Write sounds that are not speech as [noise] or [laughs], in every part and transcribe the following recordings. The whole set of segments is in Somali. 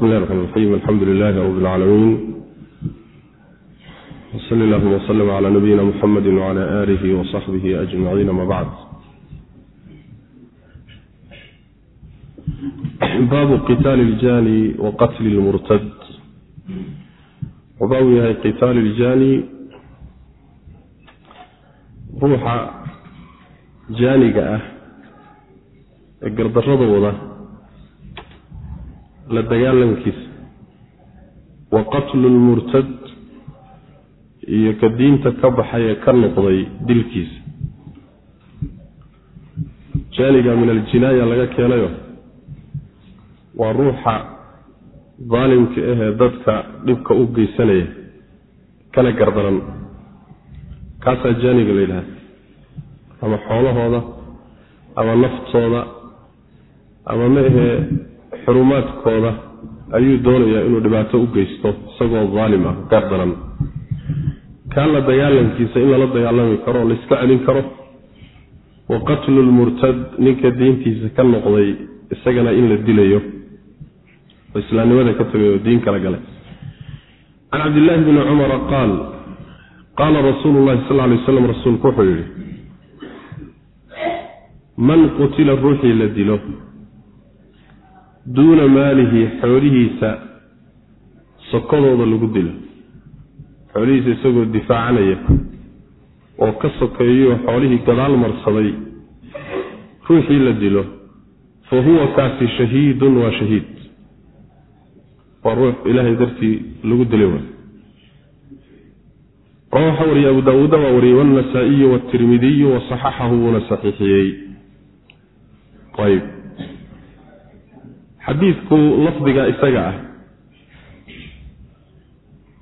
bismi illahi raxmaan raxiim alxamdu lilahi rabi اlcaalamiin wsali allahuma wslm cla nabiyina muxamedi wcla aalihi wasaxbihi ajmaciin ama bacd baabu qitaali اljaani wa qatli اlmurtad wuxuu baabu yahay qitaali اljaani ruuxa jaaniga ah ee gardarada wada la dagaalankiisa wa qatlu lmurtad iyo ka diinta ka baxay ee ka noqday dilkiisa. Jaaniga min aljinaaya laga keenayo waa ruuxa daalimka ahee dadka dhibka u geysanaya kana gardaran. Kaasaa jaaniga la yidhahda ama xoolahooda ama naftooda ama ma ahee xurumaadkooda ayuu doonayaa inuu dhibaato u geysto isagoo daalim ah gardaran kaan la dagaalankiisa in lala dagaalami karo o laiska celin karo. Wa qatlu lmurtad ninka diintiisa ka noqday isagana in la dilayo. Oo islaamnimada ka tagay oo diin kala galay. Can cabdillaahi bni cumara qaal qaala rasuulu llahi sal lay waslam rasuulku wuxuu yidhi man qutila ruuxii la dilo duuna maalihi xoolihiisa sokodooda lagu dilo. Xoolihiisa isagoo difaacanaya oo ka sokeeyo xoolihii gadaal marsaday ruuxii la dilo fa huwa kaasi shahiidun waa shahiid. Waa ruux ilaahay dartii lagu dilay waay. Rawa waxaa wariyey abu daawuuda waa wariyey wannasaa'iyu waatirmidiyu wa saxaxahu wuuna saxiixiyey xadiidku lafdiga isaga ah.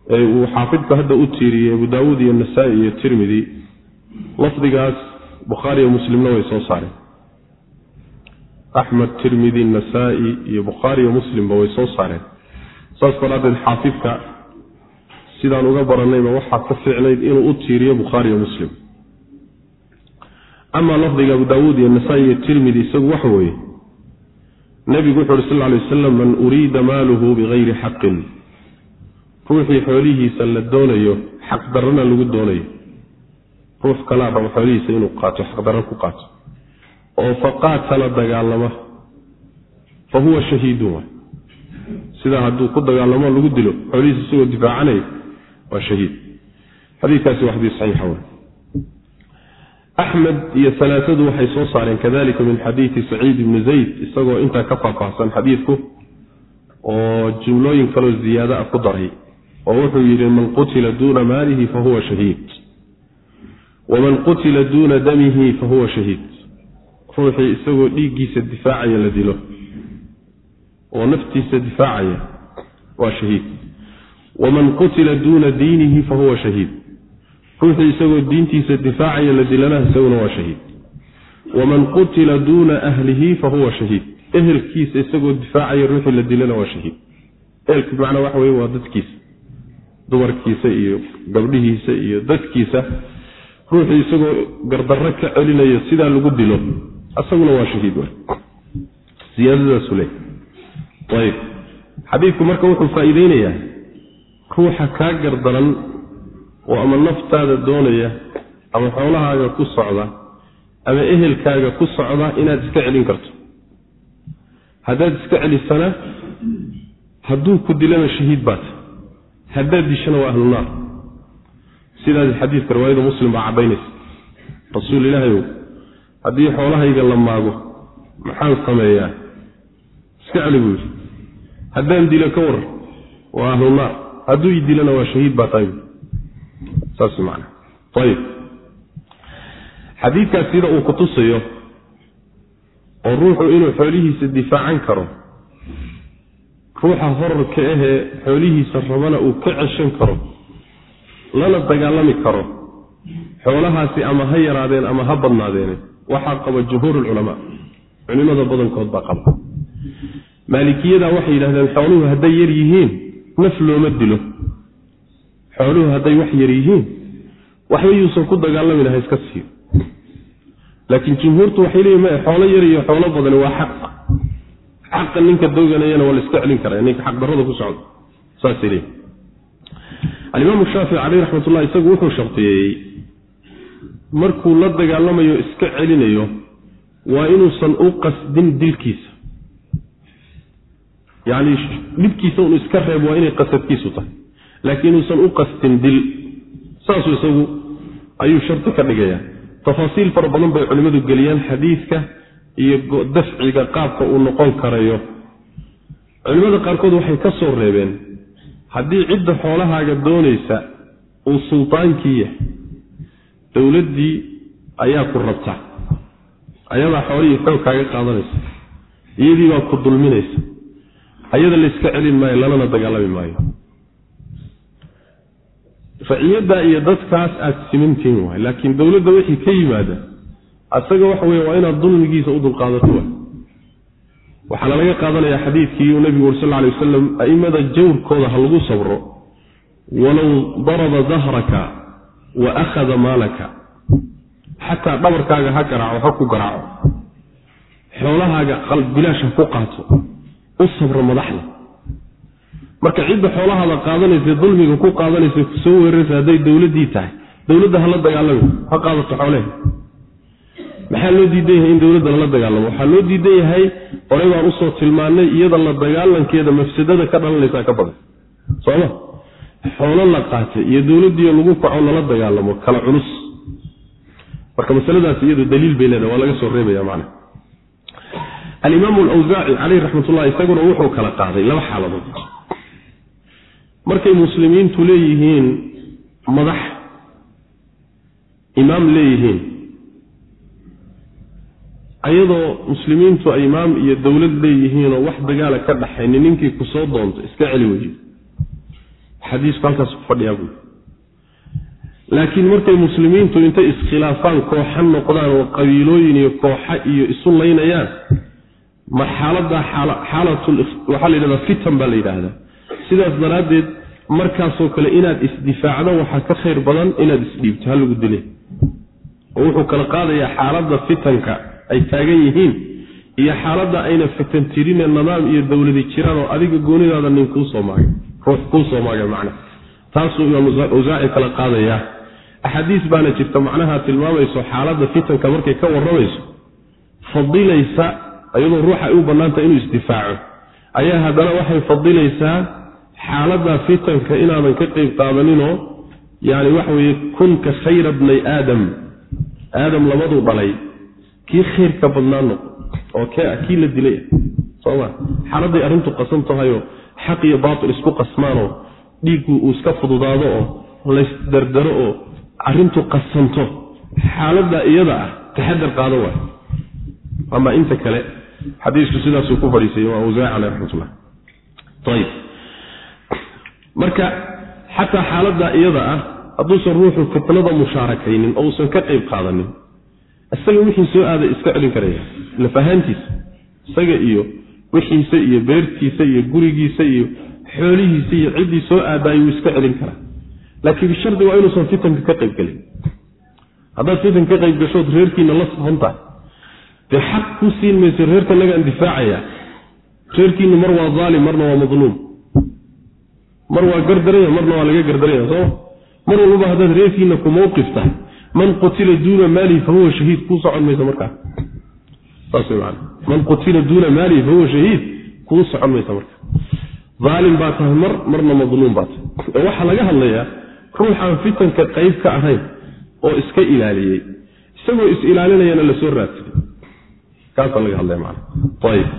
Ee uu xaafidku hadda u tiiriyey abu daawuud iyo nasaa-i iyo tirmidi lafdigaas bukhaari iyo muslimna way soo saareen. Axmed tirmidi nasaa-i iyo bukhaari iyo muslimba way soo saareen. Saas daraaddeed xaafidka sidaan uga baranayba waxaa ka fiicnayd inuu u tiiriyo bukhaari iyo muslim. Amaa lafdiga abu daawuud iyo nasaa-i iyo tirmidi isagu waxa weeye nebigu wuxu uhi sal ly wasalam man uriida maaluhu bigayri xaqin ruuxii xoolihiisa la doonayo xaqdarrana lagu doonayo. Ruux kalaa rabo xoolihiisa inuu qaato xaqdarro ku qaato. Oo faqaatala dagaalama. Fa huwa shahiidun waay sidaa hadduu ku dagaalamo lagu dilo xoolihiisa isagoo difaacanaya waa shahiid. Xadiikaasi waa xadiis saxiixa wey axmed iyo alaaadu waxay soo saareen kadalika min xadiidi saciid ibni zayd isagoo intaa ka faahfaahsan xadiidku oo jumlooyin kaloo ziyaado ah ku daray oo wuxuu yidhi man qutila duuna maalihi fahuwa shahiid. Waman qutila duuna damihi fahuwa shahiid. Ruuxii isagoo dhiiggiisa difaacaya la dilo. Oo naftiisa difaacaya waa shahiid. Waman qutila duuna diinihi fahuwa shahiid ruuxii isagoo diintiisa difaacaya la dilana isaguna waa shahiid. Waman qutila duuna ahlihi fahuwa shahiid. Ehelkiisa isagoo difaacaya ruuxii la dilana waa shahiid. Ehelki macnaa waxa weye waa dadkiisa. Dumarkiisa iyo gabdhihiisa iyo dadkiisa. Ruuxii isagoo gardarro ka celinayo sidaa lagu dilo isaguna waa shahiid w siyaadadaasu le ayb xadiidku marka wuxuu faa-iideynayaa ruuxa kaa gardaran oo ama naftaada doonaya ama xoolahaaga ku socda ama ehelkaaga ku socda inaad iska celin karto. Haddaad iska celisana hadduu ku dilana shahiid baata haddaad dishana waa ahlu naar. Sidaas xadiidka riwaayada muslim baa caddaynaysa. Rasuul ilaahayow haddii xoolahayga la maago maxaan sameeyaa? Iska celi buu yidhi. Haddaan dilo ka war waa ahlu naar. Hadduu i dilana waa shahiid baa tahay xadiidkaas sida uu ku tusayo oo ruuxu inuu xoolihiisa difaacan karo ruuxa horarka ahee xoolihiisa rabana uu ka ceshan karo lana dagaalami karo xoolahaasi ama ha yaraadeen ama ha badnaadeene waxaa qaba jumhuur lculamaa culimada badankood baa qaba. Maalikiyada waxay yidhahdeen xooluhu hadday yar yihiin naf looma dilo xooluhu hadday wax yar yihiin waxba yuusan ku dagaalamin ha iska siiyo. Laakiin jumhuurtu waxay leeyihiin ma xoolo yar iyo xoolo badani waa xaq. Xaqa ninka doganayana waa la iska celin karaa ninka xaqdarrada ku socda. Saasay leeyihi alimaamu shaafici caleyh raxmatullah isagu wuxuu shartiyeeyey markuu la dagaalamayo iska celinayo waa inuusan u qasdin dilkiisa. Yacni dhibkiisa unu iska reeb waa inay qasadkiisu tahay laakiin inuusan u qasdin dil. Saasuu isagu ayuu sharti ka dhigayaa tafaasiil fara badan bay culimmadu geliyaan xadiidka iyo dafciga qaabka uu noqon karayo. Culimmada qaarkood waxay ka soo reebeen haddii cidda xoolahaaga doonaysa uu sultaankii yahay dowladdii ayaa ku rabta. Ayadaa xoolihii xoog kaaga qaadanaysa iyadii baa ku dulminaysa. Ayada layska celin maayo lalana dagaalami maayo raciyadda iyo dadkaas aad simantihin waay. Laakiin dowladda wixii ka yimaada asaga waxa weye waa inaad dulmigiisa u dulqaadato waay. Waxaana laga qaadanayaa xadiidkii uu nabigu uri sal alay wasalam a'immada jawrkooda ha lagu sabro walow daraba dahraka wa akhada maalaka. Xataa dhabarkaaga ha garaaco ha ku garaaco. Xoolahaaga bilaash ha ku qaato. U sabro madaxda marka cidda xoolahaada qaadanaysa dulmiga ku qaadanaysa ku soo weeraraysa hadday dowladdii tahay dowladda hala dagaalami ha qaadato xoolahe maxaa loo diidan yahay in dowladda lala dagaalamo waxaa loo diidan yahay horey baan u soo tilmaanay iyada la dagaalankeeda mafsadada ka dhalanaysaa ka badan. Sooma xoolo la qaatay iyo dowladdiiyo lagu kaco lala dagaalamo kala culus. Marka masaladaas iyadu daliil bay leedahay waa laga soo reebaya macna alimaamu alawsaaci caleyh raxmatullah isaguna wuxuu kala qaaday laba xaaladood markay muslimiintu leeyihiin madax imaam leeyihiin ayadoo muslimiintu ay imaam iyo dowlad leeyihiinoo wax dagaala ka dhaxayni ninkii ku soo doonto iska celi weye xadiisku halkaas ku fadhiyaa buui laakiin markay muslimiintu intay iskhilaafaan kooxa noqdaan oo qabiilooyin iyo kooxa iyo isu laynayaan ma xaaladaa xaalatul waxaa la yidhahdaa fitan baa la yidhaahdaa sidaas daraaddeed markaasoo kale inaad isdifaacdo waxaa ka khayr badan inaad isdhiibto ha lagu dile oo wuxuu kala qaadayaa xaaladda fitanka ay taagan yihiin iyo xaaladda ayna fitan tirine nidaam iyo dowladi jiraan oo adiga goonidaada nin kuusoo maagay ruux kuu soo maagay macna taasuu imaam awsaaci kala qaadayaa axaadiis baana jirta macnaha tilmaamayso xaaladda fitanka markay ka warramayso fadilaysa iyadoo ruuxa ay u bannaantahay inuu isdifaaco. Ayaa haddana waxay fadilaysaa xaaladda fitanka inaadan ka qeyb qaadaninoo yani waxa weeye kunka khayra bnay aadam aadam labaduu dhalay kii khayrka badnaa noqo oo kii la dilay soma xaaladday arrintu qasan tahayoo xaq iyo baatil isku qasmaanoo dhiiggu uu iska fududaado oo laysdardaro oo arrintu qasanto. Xaaladda iyada ah taxadar qaado waay. Ama inta kale xadiisku sidaasuu ku fadhiisay imaam awsaaci caleh raxmatullah ayib marka xataa xaaladda iyada ah hadduusan ruuxu fitnada mushaarakaynin oo uusan ka qayb qaadanin isaga wixii soo aaday iska celin karaya. Lafahaantiisa isaga iyo wixiisa iyo beertiisa iyo gurigiisa iyo xoolihiisa iyo ciddii soo aadaay wuu iska celin karaa. Laakiin bishardi waa inuusan fitanka ka qayb gelin haddaad fitanka ka qayb gashood reerkiina la safan tahay. Dee xaq ku siin mayso reerka nagaan difaacaya? Reerkiina mar waa daalim marna waa madluum mar waa gardaraya marna waa laga gardaraya sooma mar walbaba haddaad reerkiina ku mawqif tahay man qutila duuna maalihi fahuwa shahiid kuu socon mayso markaa man qutila duuna maalihi fahuwa shahiid kuu socon mayso marka. Daalim baa tahay mar marna madluum baa tahay. Waxaa laga hadlayaa ruuxaan fitanka qayb ka ahayn oo iska ilaaliyey. Isagoo is ilaalinayana la soo raadsaday kaasaa laga hadlaya man ayib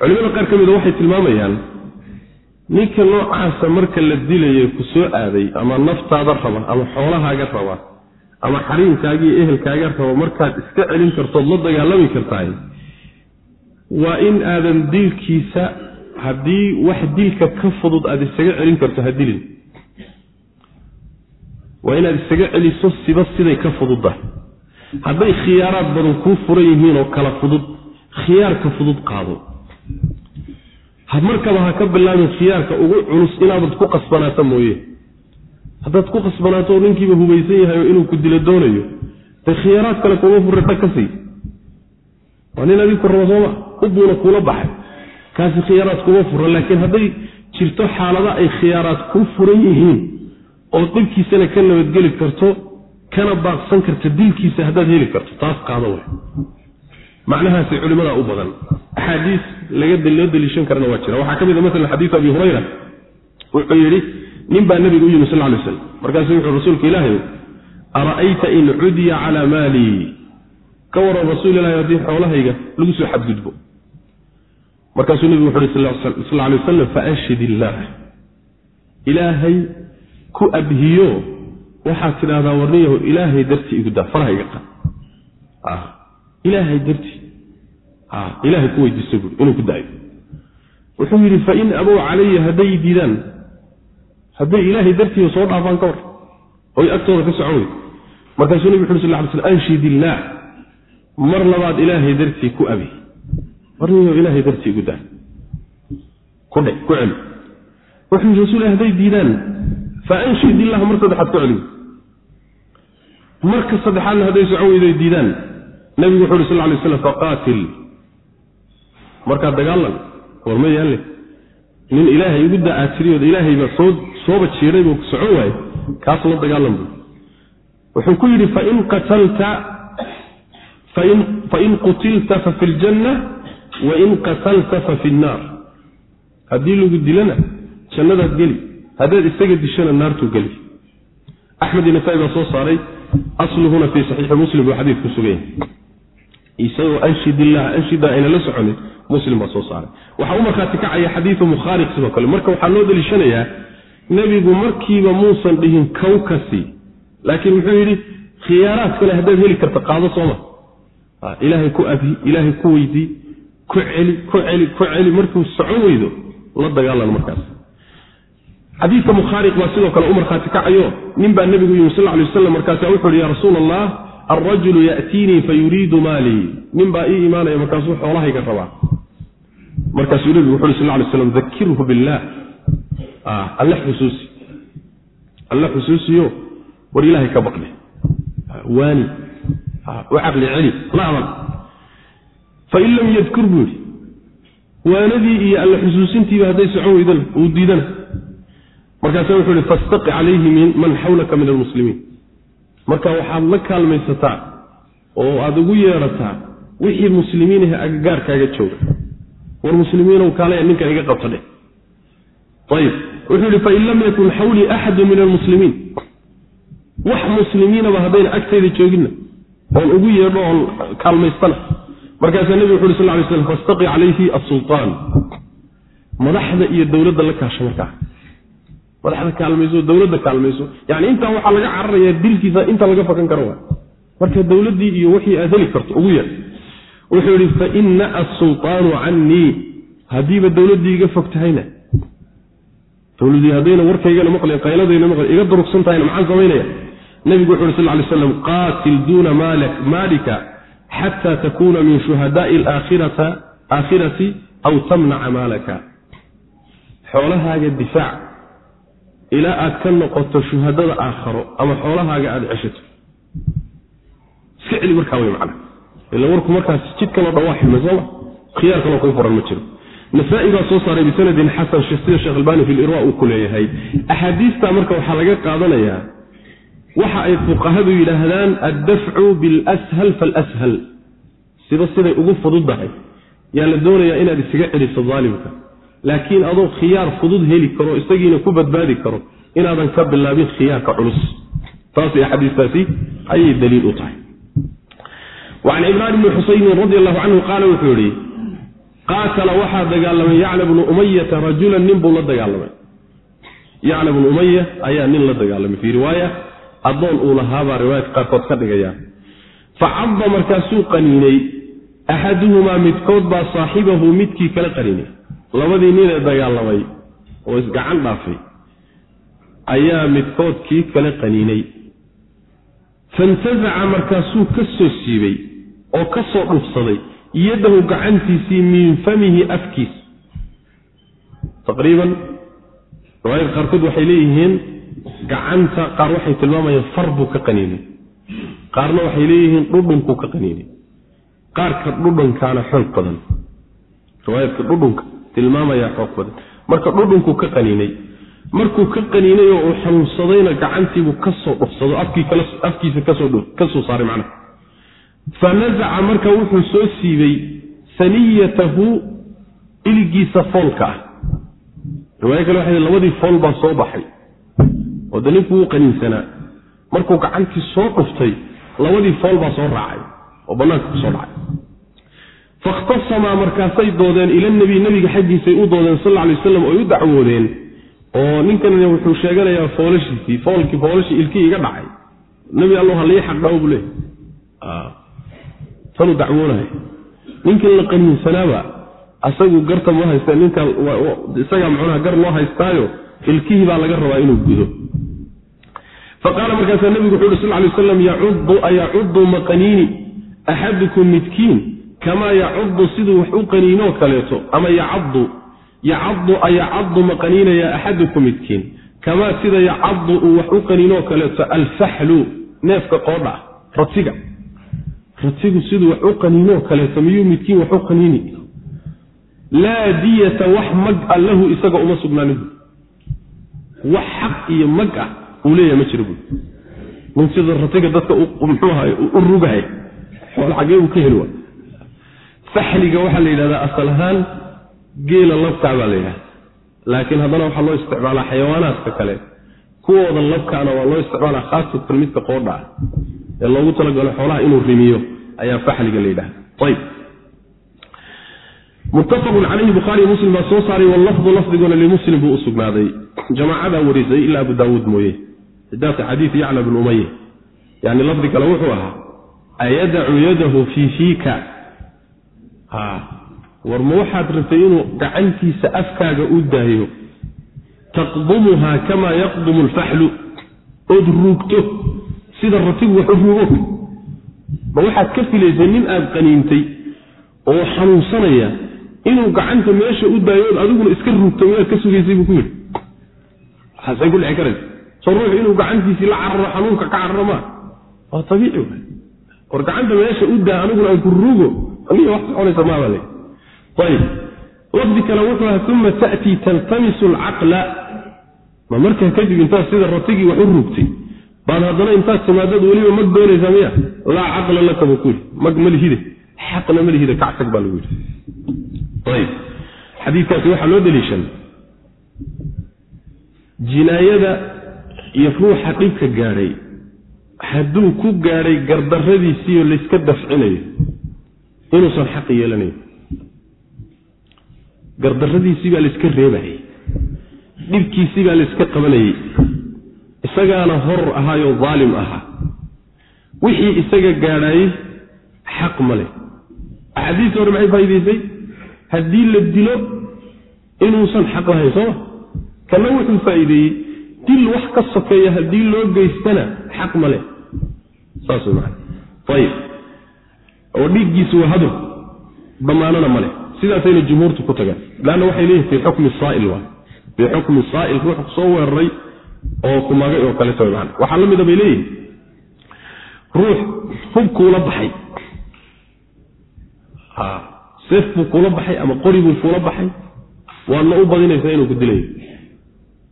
culimada qaar ka mida waxay tilmaamayaan ninka noocaasa marka la dilayo ku soo aaday ama naftaada raba ama xoolahaaga raba ama xariimkaaga iyo ehelkaaga raba markaad iska celin kartood la dagaalami kartaay waa in aadan dilkiisa haddii wax dilka ka fudud aada isaga celin karto ha dilin. Waa inaad isaga celiso siba siday ka fududdahay hadday khiyaaraad badan kuu furan yihiin oo kala fudud khiyaarka fudud qaado markaba ha ka bilaabin khiyaarka ugu culus inaadad ku qasbanaato mooye. Haddaad ku qasbanaato oo ninkiiba hubaysan yahay oo inuu ku dilo doonayo dee khiyaaraad kale kuma furata ka sii. Waa nin adiku rabo sooma ubuuna kuula baxay. Kaasi khiyaaraad kuma furan laakiin hadday jirto xaalada ay khiyaaraad ku furan yihiin oo dhibkiisana ka nabadgeli karto kana baaqsan karta dilkiisa haddaad heli karto taas qaado way macnahaasi culimadaa u badan. Axaadiis loo daliishan karana waa jira. Waxaa ka mid a maala xadiiu abi hurayra wuxuu yidhi nin baa nabiga u yimi sal lay slam markaasu wuxuu rasuulka ilaahay ara'ayta in cudiya calaa maalii ka waran rasuul ilahi haddii xoolahayga lagu soo xadgudbo. Markaasuu nebigu wuxu uhi sal lay wasalam faanshid illaah ilaahay ku abhiyo waxaad tidhahdaa warniyahu ilaahay dartii igu daa faraha iga qad ilaahay dartii. Ilaahay ku weydiiso buui inuu ku daayo. Wuxuu yidhi fain abow calaya hadday diidaan hadday ilaahay dartiiba soo dhaafaan ka war oy agtooda ka socon weydo markaasuu nebig wuxu sal ly sl anshid illaah mar labaad ilaahay dartii ku abi. Warniyo ilaahay dartii igu daa ku dhe ku celi. Wuxuu yidhi rasul hadday diidaan faanshid illah mar saddexaad ku celiy marka saddexaadna hadday socon weydo diidaan nabigu wuxu uhi sal lay slam faqaatil markaa dagaalan war ma yaalle nin ilaahay igu da aad tiriyood ilaahaybaa soo sooba jiiray buu socon waaye kaas la dagaalan bu wuxuu ku yidhi fain qatalta fain qutilta fa fi ljanna wain qatalta fa fi nnaar haddii lagu dilana jannadaad geli. Haddaad isaga dishana naartuu geli. Axmed iyo nasaa-i baa soo saaray asluhuna fii saxiixi muslim buu xadiid ku sugan yahay isagoo anshidillah anshida ayna la soconin muslim baa soo saaray. Waxaa u markhaati kacaya xadiidu mukhaariq sidoo kale. Marka waxaa loo daliishanayaa nebigu markiiba muusan dhihin kawkasi laakiin muxuu yidhi khiyaaraad kale haddaad heli karta qaado sooma ilaahay ku abhi ilaahay ku weydii ku celi ku celi ku celi. Markuu socon weydo la dagaalan markaas. Xadiidka mukhaariq baa sidoo kale u markhaati kacayo nin baa nebigu yimi sal ly waslam markaasa wuxu uhi ya rasuul allah alrajulu yatiinii fayuriidu maalii nin baa ii imaanaya markaasuu xoolahayga rabaa markaasuu nebigu wuxu uri sal lay slam dakirhu billaah alle xusuusi alle xusuusiyo war ilaahay ka baqle waani u caqli celi la amal fain lam yadkur buu yidhi waanadii iyo alle xusuusintiiba hadday socon weydana uu diidana markaasa wuxuu ihi fastaqi calayhi man xawlaka min almuslimiin marka waxaad la kaalmaysataa oo aada ugu yeerataa wixii muslimiinahe agagaarkaaga jooga. War muslimiinow kaalaya ninkan iga qabta dheh ayib. Wuxuu yihi fain lam yakun xawlii axadu min almuslimiin. Wax muslimiinaba haddayna agtayda jooginna oon ugu yeedho oon kaalmaystana. Markaasaa nebigu wuxu uhi sal lay slam fastaqi calayhi asultaan madaxda iyo dowladda la kaasha markaa madaxda kaalmayso dowladda kaalmayso. Yani intaa waxaa laga cararayaa dilkiisa inta laga fakan karo marka dowladdii iyo wixii aad heli karto ugu yeedh wuxuu yihi fain na'a sultaanu cannii. Haddiiba dowladdii iga fog tahayna. Dowladdii haddayna warkaygana maqlen qayladayna maqlen iga durugsan tahayna maxaan samaynaya? Nebigu wuxu uhi sal lay slam qaatil duuna maalika xata takuuna min shuhadaai alaakhirati aw tamnaca maalaka. Xoolahaaga difaac ilaa aad ka noqoto shuhadada aakharo ama xoolahaaga aada ceshato. Ficli markaa wey macna ila warku markaas jidkanoo dhan waa xilmay sooma khiyaar kaloo kuu furan ma jiro. Nasaa-i baa soo saaray bisanadin xasan sida sheekh albani fi lirwa uu ku leeyahay. Axaadiistaa marka waxaa laga qaadanayaa waxa ay fuqahadu yidhaahdaan addafcu bilshal falshal sida siday ugu fududdahay yaa la doonayaa inaad isaga celiso daalimka laakiin adoo khiyaar fudud heli karo isagiina ku badbaadi karo inaadan ka bilaabin khiyaarka culus. Taasay axaadiistaasi ayay daliil u tahay. Wacan cimraan ibni xusaynin radi allahu canhu qaala wuxuu yihi qaatala waxaa dagaalamay yacla bnu umayata rajulan nin buu la dagaalamay. Yacla bnu umaya ayaa nin la dagaalamay fii riwaaya addoon uu lahaabaa riwaayadka qaarkood ka dhigayaan facadda markaasuu qaniinay axaduhumaa midkood baa saaxibahu midkii kala qaniinay labadii nin ee dagaalamay oo isgacan dhaafay ayaa midkood kii kala qaniinay. Faintasaca markaasuu ka soo siibay oo ka soo dhufsaday yadahu gacantiisii min famihi afkiis. Taqriiban riwaayada qaarkood waxay leeyihiin gacanta qaar waxay tilmaamayaan far buu ka qaniinay. Qaarna waxay leeyihiin dhudhunkuu ka qaniinay. Qaarka dhudhankaana xoog badan. Riwaayadka dhudhunka tilmaamayaa xoog badan. Marka dhudhunkuu ka qaniinay markuu ka qaniinay oo uu xanuunsadayna gacantiibuu ka soo dhufsado afkiisa ka soo saaray macnaha. Fa nazaca marka wuxuu soo siibay saniyatahu iligiisa foolka ah. Riwaayo kale waxay labadii fool baa soo baxay. Oo de ninku wuu qaniinsanaa. Markuu gacantii soo dhuftay labadii fool baa soo raacay oo bannaanka ku soo dhacay fakhtasamaa markaasay doodeen ila nabiy nabiga xaggiisay u doodeen sal alay waslam oy u dacwoodeen oo ninkan wuxuu sheeganayaa foolashiisii foolkii foolashii ilkii iga dhacay nebi allo halii xaqdhawo buu leey tanuu dacwoonahay ninkan la qaniinsanaaba asagu garta ma haysta ninka isagaa macnaha gar loo haystaayo ilkihii baa laga rabaa inuu gudo faqaala markaasaa nebigu wuxu uhi sal lay waslam yacudu ayacudu maqaniini axadukum midkiin kamaa yacudu siduu wax u qaniinoo kaleeto ama yacadu yacadu ayacadu ma qaniinaya axadukum midkiin. Kamaa sida yacadu uu wax u qaniinoo kaleeto alfaxlu neefka qoodha ratiga. Ratigu siduu wax u qaniinoo kaleeto miyuu midkiin wax u qaniini? Laa diyata wax mag a lahu isaga uma sugnaanin. Wax xaq iyo mag ah uu leeyahay ma jiro buui nin sida ratiga dadka muxuu ahay u rugahay. Xool xagee uu ka heli waa faxliga waxaa la yidhahdaa asal ahaan geela labkaa baa la yidhahda laakiin haddana waxaa loo isticmaalaa xayawaanaadka kale. Kuwooda labkaana waa loo isticmaalaa khaasatan midka qoodha ah ee loogu talagalo xoolaha inuu rimiyo ayaa faxliga la yidhahda ayb muttafaqun calayhi bukhaariy muslim baa soo saaray wallafdu lafdiguna limuslim buu u sugnaaday. Jamaacadaa warisay ilaa abu daawuud mooye. Sidaasa xadiid yacla bn umaya yani lafdi kale wuxuu ahaa ayadacu yadahu fii fiika war ma waxaad rabtay inuu gacantiisa afkaaga u daayo? Taqdumuhaa kamaa yaqdumu alfaxlu. Ood ruugto. Sida ratigu wax u ruugo. Ma waxaad ka filaysay nin aad qaniintay oo xanuunsanaya inuu gacanta meesha u daayo ood adiguna iska ruugto miyaad ka sugaysay buu ku yidhi? Waxaasay ku dhici karaysa. Soo ruux inuu gacantiisii la cararo xanuunka ka cararo maa? Waa abiici war gacanta meesha u daa aniguna aan ku ruugo lafdi kale wuxuu aha uma ta'tii taltamisu alcaqla ma markaa kadib intaad sida ratigii wax u rugtay baad haddana intaad timaadad weliba mag doonaysaa miya? Laa caqla laka buu ku yidhi. Mag malihide xaqna malihide kactag baa lagu yidhi. Ayb xadiidkaasi waxaa loo daliishan jinaayada iyo ruuxa dhibka gaadhay hadduu ku gaadhay gardarradiisiiyo layska dafcinayo inuusan xaq yeelanayn. Gardarradiisii baa layska reebayay dhibkiisii baa layska qabanayey isagaana hor ahaayoo daalim ahaa wixii isaga gaadhaayey xaq ma leh. Axaadiista hore maxay faa'idaysay haddii la dilo inuusan xaq lahayn sooma kana wuxuu faa'iideeyey dil wax ka sokeeya haddii loo geystana xaq ma leh. Saas way macana ayib oo dhiiggiisu waa hadur damaanana ma leh. Sidaasayna jumhuurtu ku tagaan. Leanna waxay leeyihiin fii xukmi saail waay. Fii xukmi saail ruux soo weeraray oo kumagay oo kaleeto macana waxaa la mida bay leeyihiin ruux hub kuula baxay. Seef buu kuula baxay ama qori buu kuula baxay? Waadna u badinaysaa inuu ku dilayo.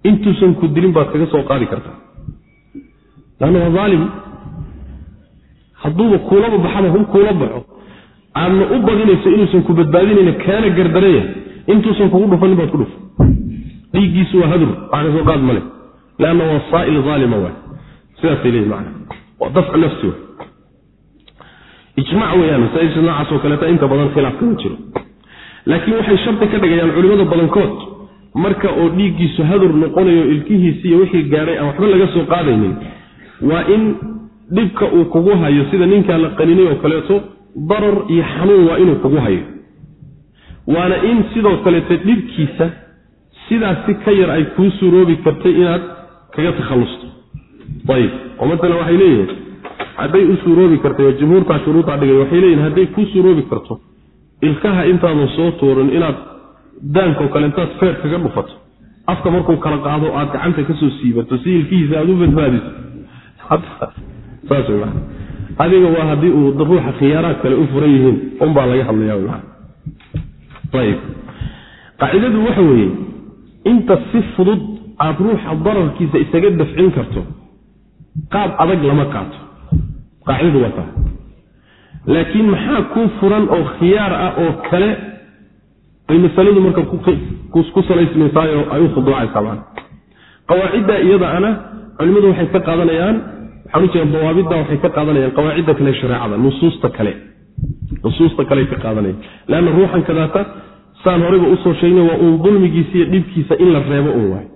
Intuusan ku dilin baad kaga soo qaadi kartaa. Lanna waa aalim hadduuba kuulaba baxaba hub kuula baxo. Aadna u badinayso inuusan ku badbaadinayna kaana gardaraya. Intuusan kugu dhufanin baad ku dhufo dhiiggiisu waa hadur wax ka soo qaad male. Leanna waa saail aalima waay. Sidaasay leeyihiin macana waa dafcu nafsi wa ijmac weeyaan masaa-isha noocaasoo kaleeta inta badan khilaaf kama jiro. Laakiin waxay shardi ka dhigayaan culimada badankood marka oo dhiiggiisu hadur noqonayo ilkihiisi iyo wixii gaadhay aan waxba laga soo qaadaynin waa in dhibka uu kugu hayo sida ninkaa la qaninay oo kaleeto darar iyo xanuun waa inuu kugu hayo. Waana in sidoo kaleeto dhibkiisa sidaas si ka yar ay kuu suroobi kartay inaad kaga takhallusto. Ayib. Oo maalan waxay leeyihiin hadday u suuroobi kartay oo jumhuurtaa shuruudaa dhigay waxay leeyihiin hadday kuu suuroobi karto ilkaha intaadan soo tuurin inaad daankoo kale intaad feer kaga dhufato afka markuu kala qaado aad gacanta ka soo siibato si ilkihiisa aad u badbaadiso adiga waa haddii uu ruuxa khiyaaraad kale u furan yihiin unbaa laga hadlaya wy maa ayib. Qaacidadu waxa weeye inta si fudud aada ruuxa dararkiisa isaga dafcin karto qaab adag lama qaato. Qaacidadu waa taa laakiin maxaa kuu furan oo khiyaar ah oo kale ay masaladu marka ku salaysmaysaayoo ay u khuduucaysaa maan qawaacidda iyada ana culimmadu waxay ka qaadanayaan waxaan u jeeda dawaabidda waxay ka qaadanayaan qawaacidda kale shareecada nusuusta kale. Nusuusta kale ka qaadanayaan. Leanna ruuxan kadaata saan horeyba u soo sheegnay waa uun dulmigiisa iyo dhibkiisa in la reebo un waay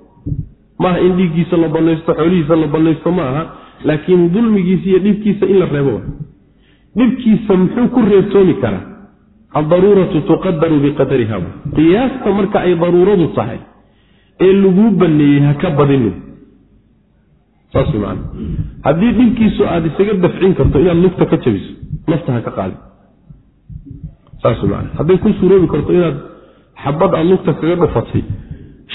maaha in dhiiggiisa la banaysto xoolihiisa la banaysto ma aha laakiin dulmigiisa iyo dhibkiisa in la reebo waay dhibkiisa muxuu ku reebtoomi karaa addaruuratu tuqadaru biqadariha. Qiyaasta marka ay daruuradu tahay ee laguu baneeyey ha ka badinin haddii dhibkiisu aada isaga dafcin karto inaad lugta ka jabiso nafta ha ka qaadi. Saas man hadday ku suuroobi karto inaad xabad aada lugta kaga dhufatay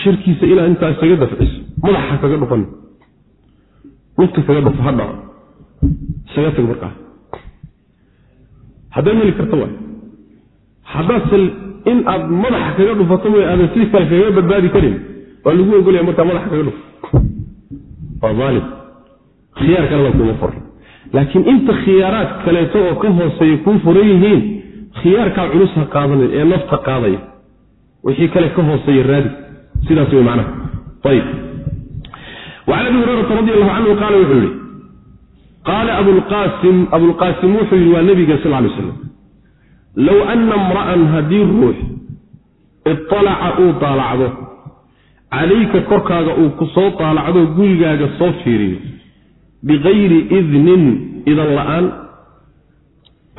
shirkiisa inaad intaa isaga dafciso madaxa kaga dhufan. Lugta kaga dhufo ha dhaco. Isaga tag markaa. Haddaad heli karto waay. Haddaadse in aad madaxa kaga dhufato mooy aadan si kale kaga badbaadi karin. Waa lagu ogolaya markaa madaxa kaga dhufo waa aalim khiyaar kalena kuma fur laakiin inta khiyaaraad kaleeto oo ka hooseeya kuu furan yihiin khiyaarkaa culus ha qaadanin ee nafta qaadaya. Wixii kale ka hooseeya raadi. Sidaas wey macnaha. Ayib. Wacan abi hurayrata radi allahu canhu qaala wuxuu yihi qaala abulqaasim abulqaasim wuxuu yihi waa nebiga sal lay slam low anna imra'an haddii ruux iطalaca uu daalacdo calayka korkaaga uu ku soo daalacdo gurigaaga soo fiiriyo bikayri idnin idan la'aan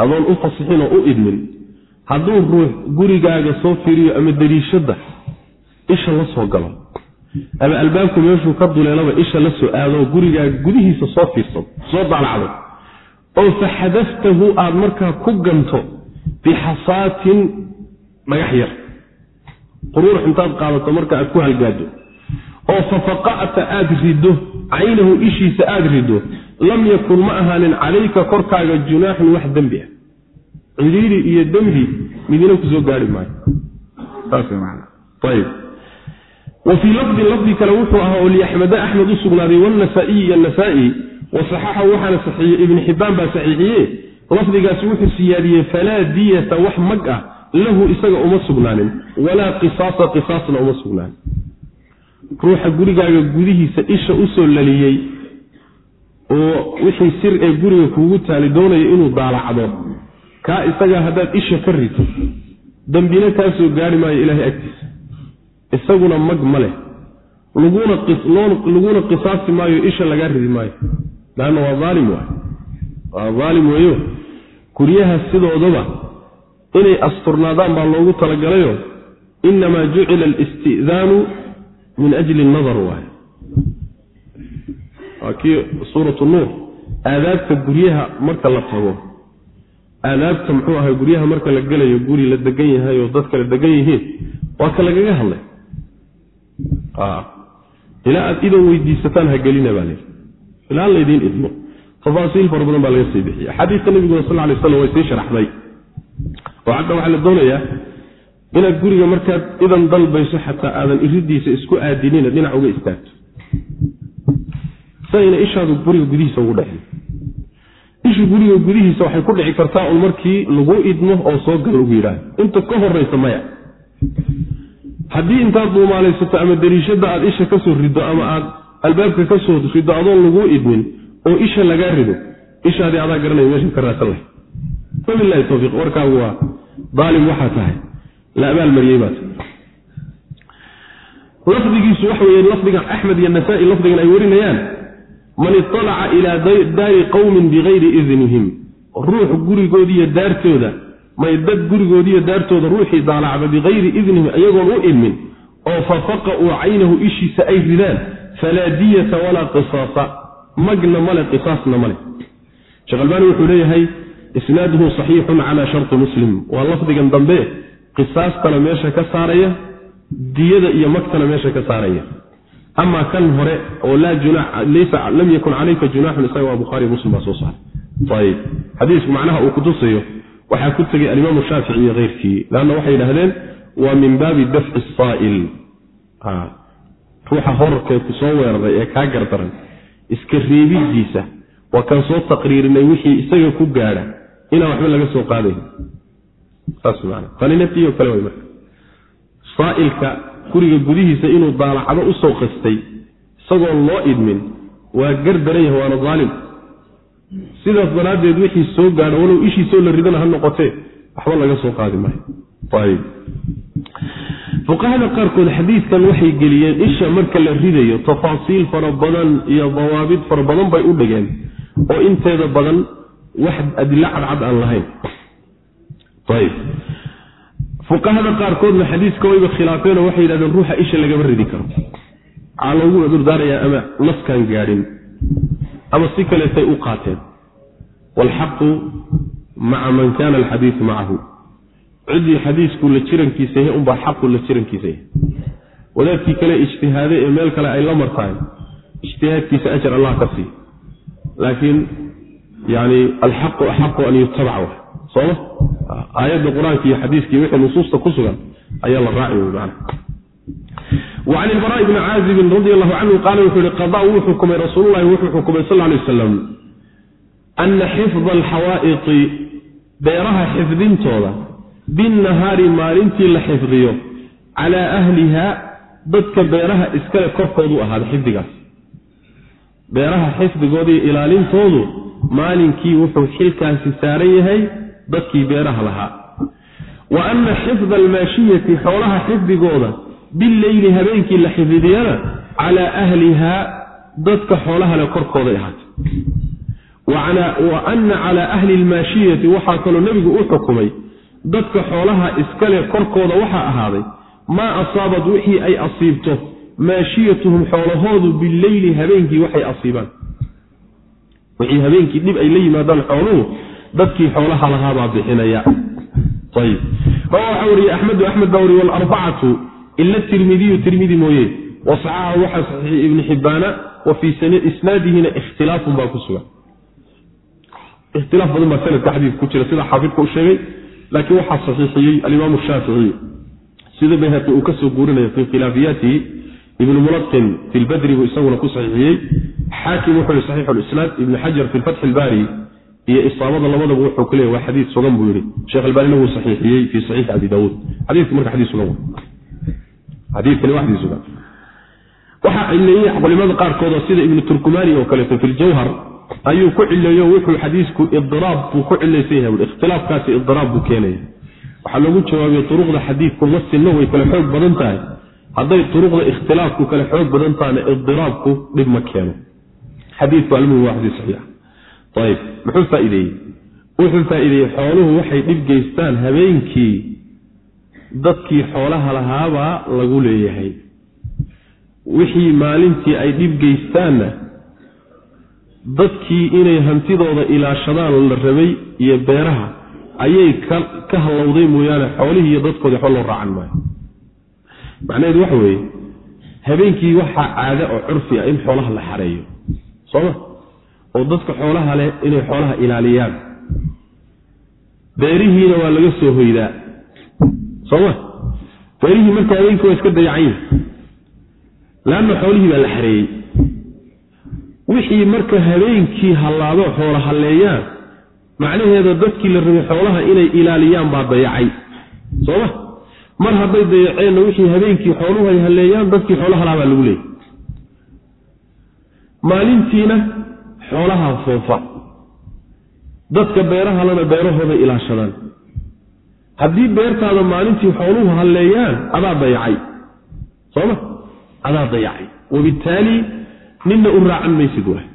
adoon u fasixin oo u idmin hadduu ruux gurigaaga soo fiiriyo ama dariishadda isha la soo galo ama albaabku meeshuu ka duleelaba isha la soo aadoo gurigaaga gudihiisa soo fiirsado soo daalacdo oo fa xadaftahu aada markaa ku ganto bixasaatin dhagax yar quruurx intaad qaadato marka aad ku halgaado oo fafaqa'ta aada riddo caynahu ishiisa aada riddo lam yakun ma ahaanin calayka korkaaga junaaxun wax dembi ah. Cidhiiri iyo dembi midina ku soo gaari maayo. Wa fii lafdin lafdi kale wuxuu ahaa oo liaxmeda axmed u sugnaaday wanasaa-iyi iyo nasaa-i wa saxaxahu waxaana saxiixiyey ibni xibbaan baa saxiixiye lafdigaasi wuxuu siyaadiyey falaa diyata wax mag ah lahu isaga uma sugnaanin. Walaa qisaasa qisaasna uma sugnaanin. Ruuxa gurigaaga gudihiisa isha u soo laliyey oo wixii sir ee guriga kuugu taali doonaya inuu daalacdo kaa isagaa haddaad isha ka rito dambina kaa soo gaari maayo ilaahay agtiisa. Isaguna mag ma leh. Laguna qisaasi maayo isha lagaa ridi maayo. Laanna waa aalim waa aalim weeyo. Guryaha sidoodaba inay asturnaadaan baa loogu talagalayo inamaa jucila alisti'daanu min ajli nadar waay. Waa kii suuratu nuur aadaabta guryaha marka la tago aadaabta muxuu ahay guryaha marka la gelayo guri la degan yahay oo dadka la degan yihiin waa ka lagaga hadlay. Ilaa aad idan weydiisataan ha gelina baa layidhi ilaa laydiin idmo. Tafaasiil fara badan baa laga sii bixiya xadiidka nabiguna sal lay slam way sii sharaxday oo hadda waxaa la doonayaa inaad guriga markaad idan dalbayso xataa aadan iridiisa isku aadinina dhinac uga istaagto. Sayna ishaadu guriga gudihiisa ugu dhexin ishu guriga gudihiisa waxay ku dhici kartaa un markii lagu idmo oo soo gal lagu yidhaah inta ka horaysa maya. Haddii intaad duumaalaysato ama dariishada aad isha ka soo riddo ama aad albaabka ka soo riddo adoon laguu idmin oo isha lagaa rido ishaadii adaa garanaya meesha ka raadsan lahay. Wabilahi towfiiq warkaagu waa daalim waxaa tahay. La abaalmariyey baat lafdigiisu waxa weye lafdigan axmed iyo nasaa-i lafdigan ay warinayaan man iطalaca ilaa daari qowmin bigayri idnihim. Ruux gurigoodiiyo daartooda may dad gurigoodiiyo daartooda ruuxii daalacda bikayri idnihim iyagoon u idmin oo fafaqa'uu caynahu ishiisa ay ridaan falaa diyata walaa qisaasa. Magna male qisaasna male sheekh albaani wuxuu leeyahay isnaaduhu saxiixun calaa sharti muslim. Waa lafdigan dambe qisaastana meesha ka saaraya diyada iyo magtana meesha ka saaraya. Ama kan hore oo lam yakun calayka junaaxun isaga waa bukhaari muslim baa soo saaray xadiisku macnaha uu kutusayo waxaa ku tegay alimaamu shaafici iyo keyrkii. Leanna waxay yidhaahdeen waa min baabi dafci saa'il ruuxa horarkee ku soo weeraray ee kaa gardaran iska reebidiisa waa kaan soo taqriirinay wixii isaga ku gaadha inaan waxba laga soo man qaninatiyo kale way marka. Saa'ilka guriga gudihiisa inuu daalacdo u soo qastay isagoon loo idmin waa gardaran yahay waana daalim sidaas daraaddeed wixii soo gaadho walow ishiisoo la ridana ha noqotee waxba laga soo qaadi maayo fuqahada qaarkood xadiidkan waxay geliyeen isha marka la ridayo tafaasiil fara badan iyo dawaabid fara badan bay u dhigeen oo inteeda badan wax adilo cadcad aan lahayn. Fuqahada qaarkoodna xadiiska wayba khilaafeenoo waxay yidhahdeen ruuxa isha lagama ridi karo. Waxaa loogu cudurdaarayaa ama naskaan gaadhin ama si kaleetay u qaateen. Waalxaqu maca man kana alxadiidu macahu. Ciddii xadiisku la jirankiisa yahay unbaa xaqu la jirankiisa yahay. Wadaadkii kale ijtihaade ee meel kale ay la martahay ijtihaadkiisa ajar allah ka siiya laakiin yani alxaqu axaqu an yutabac wa sooma aayadda qur'aanka iyo xadiiskii wixii nusuusta ku sugan ayaa la raaci wey maana wacan ilbaraa bni caazibin radi allahu canhu qaala wuxuu yihi qadaa wuu xukumay rasuululahi wuxuu xukumay sal lay wasalam ana xifda alxawaa'iqi beeraha xifdintooda binnahaari maalintii la xifdiyo calaa ahliha dadka beeraha iskale korkoodu ahaada xifdigaas. Beeraha xifdigoodaiyo ilaalintoodu maalinkii wuxuu xilkaasi saaran yahay dadkii beeraha lahaa. Wa anna xifda almaashiyati xoolaha xifdigooda billeyli habeenkii la xifdiyana calaa ahlihaa dadka xoolaha le korkooday ahaatay wa anna calaa ahli lmaashiyati waxaa kaloo nebigu u xukumay dadka xoolaha iskale korkooda waxaa ahaaday maa asaabad wixii ay asiibto maashiyatuhum xoolahoodu bileyli habeenkii waxay asiibaan wixii habeenkii dhib ay la yimaadaan xooluhu dadkii xoolaha lahaabaa bixinaya. Wariye axmedu axmed baa wariye walarbacatu ila tirmidiyu. Tirmidi mooye wasaxaxa waxaa saxiixiyey ibni xibbaana wa fii isnaadihina ikhtilaafun baa ku sugan. Ikhtilaaf badan baa sanadka xadiidka ku jira sida xaafidka u sheegay laakiin waxaa saxiixiyey alimaamu shaaficiy sida bayhaqi uu ka soo guurinayo fii khilaafiyaatihi ibnu mulaqin fi lbadri buu isaguna ku saxiixiyey xaakim wuxuu yihi saxiixu lisnaad ibnu xajar fi fatxi ilbaari iyo isaabada labadaba wuxuu ku leeyay waa xadiis sugan buu yihi sheekh albaanina wuu saxiixiyey fii saxiixi abi daawuud xadiiku marka xadiis sugan xadiikani waa xadiis sugan. Waxaa cileeyey culimada qaarkoodoo sida ibnu turkumani oo kaleeto fi ljawhar ayuu ku cileeyo wuxuu xadiisku idiraab buu ku cilaysan yahay ikhtilaafkaasi idiraab buu keenaya waxaa loogu jawaabiyey duruqda xadiidku ma sinno way kale xoog badan tahay. Hadday duruqda ikhtilaafku kale xoog badan tahana idiraabku dhib ma keeno xadiiku almuhim waa xadiis saxiix. Ayib muxuu faa'iideeyey? Wuxuu faa'iideeyey xooluhu waxay dhib geystaan habeenkii dadkii xoolaha lahaabaa lagu leeyahay. Wixii maalintii ay dhib geystaanna dadkii inay hantidooda ilaashadaan la rabay iyo beeraha ayay ka hallowday mooyaane xoolihii iyo dadkoodii waxba loo raacan maayo. Macnaheedu waxa weeye habeenkii waxaa caada oo curfi ah in xoolaha la xareeyo sooma oo dadka xoolaha leh inay xoolaha ilaaliyaan? Beerihiina waa laga soo hoydaa. Sooma beerihii marka habeenkii waa iska dayacan yihi laanna xoolihii baa la xareeyey. Wixii marka habeenkii hallaado xoola halleeyaan macnaheeda dadkii la rabay xoolaha inay ilaaliyaan baa dayacay. Sooma mar hadday dayaceenna wixii habeenkii xooluhu ay halleeyaan dadkii xoolaha lahaa baa lagu leeyay maalintiina xoolaha foofa. Dadka beerahalana beerahooda ilaashadaan. Haddii beertaada maalintii xooluhu halleeyaan adaa dayacay. Sooma? Adaa dayacay. Wabittaali ninna u raacan maysid waay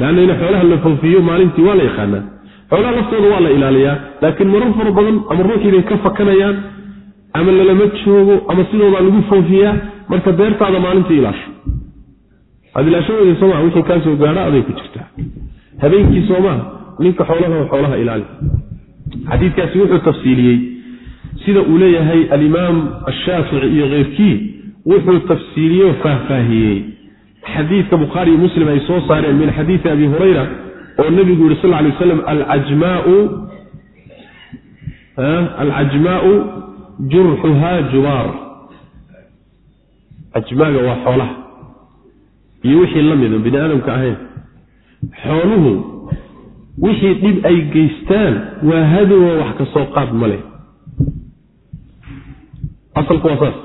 leanna in xoolaha la foofiyo maalintii waa la yaqaanaa. Xoolaha laftooda waa la ilaaliyaa laakiin marar fara badan ama ruuxii bay ka fakanayaan ama lalama joogo ama sidoodaa lagu foofiyaa marka beertaada maalintii ilaasho aad ilaashaweyda sooma wixii kaa gaadha aday ku jirtaa. Habeenkii soomaa ninka xoolaha xoolaha ilaali. Xadiidkaasi wuxuu tafsiiliyey sida uu leeyahay alimaam ashaafici iyo keyrkii wuxuu tafsiiliyey faahfaahiyey. Xadiidka bukhaari iyo muslim ay soo saareen min xadiidi abi hurayra oo nebigu yihi sal lay waslam alcajmaau jurxuhaa jubaar. Ajmaaga waa xoolaha iyo wixii la mida bini aadamka ahayn. Xooluhu wixii dhib ay geystaan waa hadowa wax ka soo qaad ma leh. Asalku waa saas.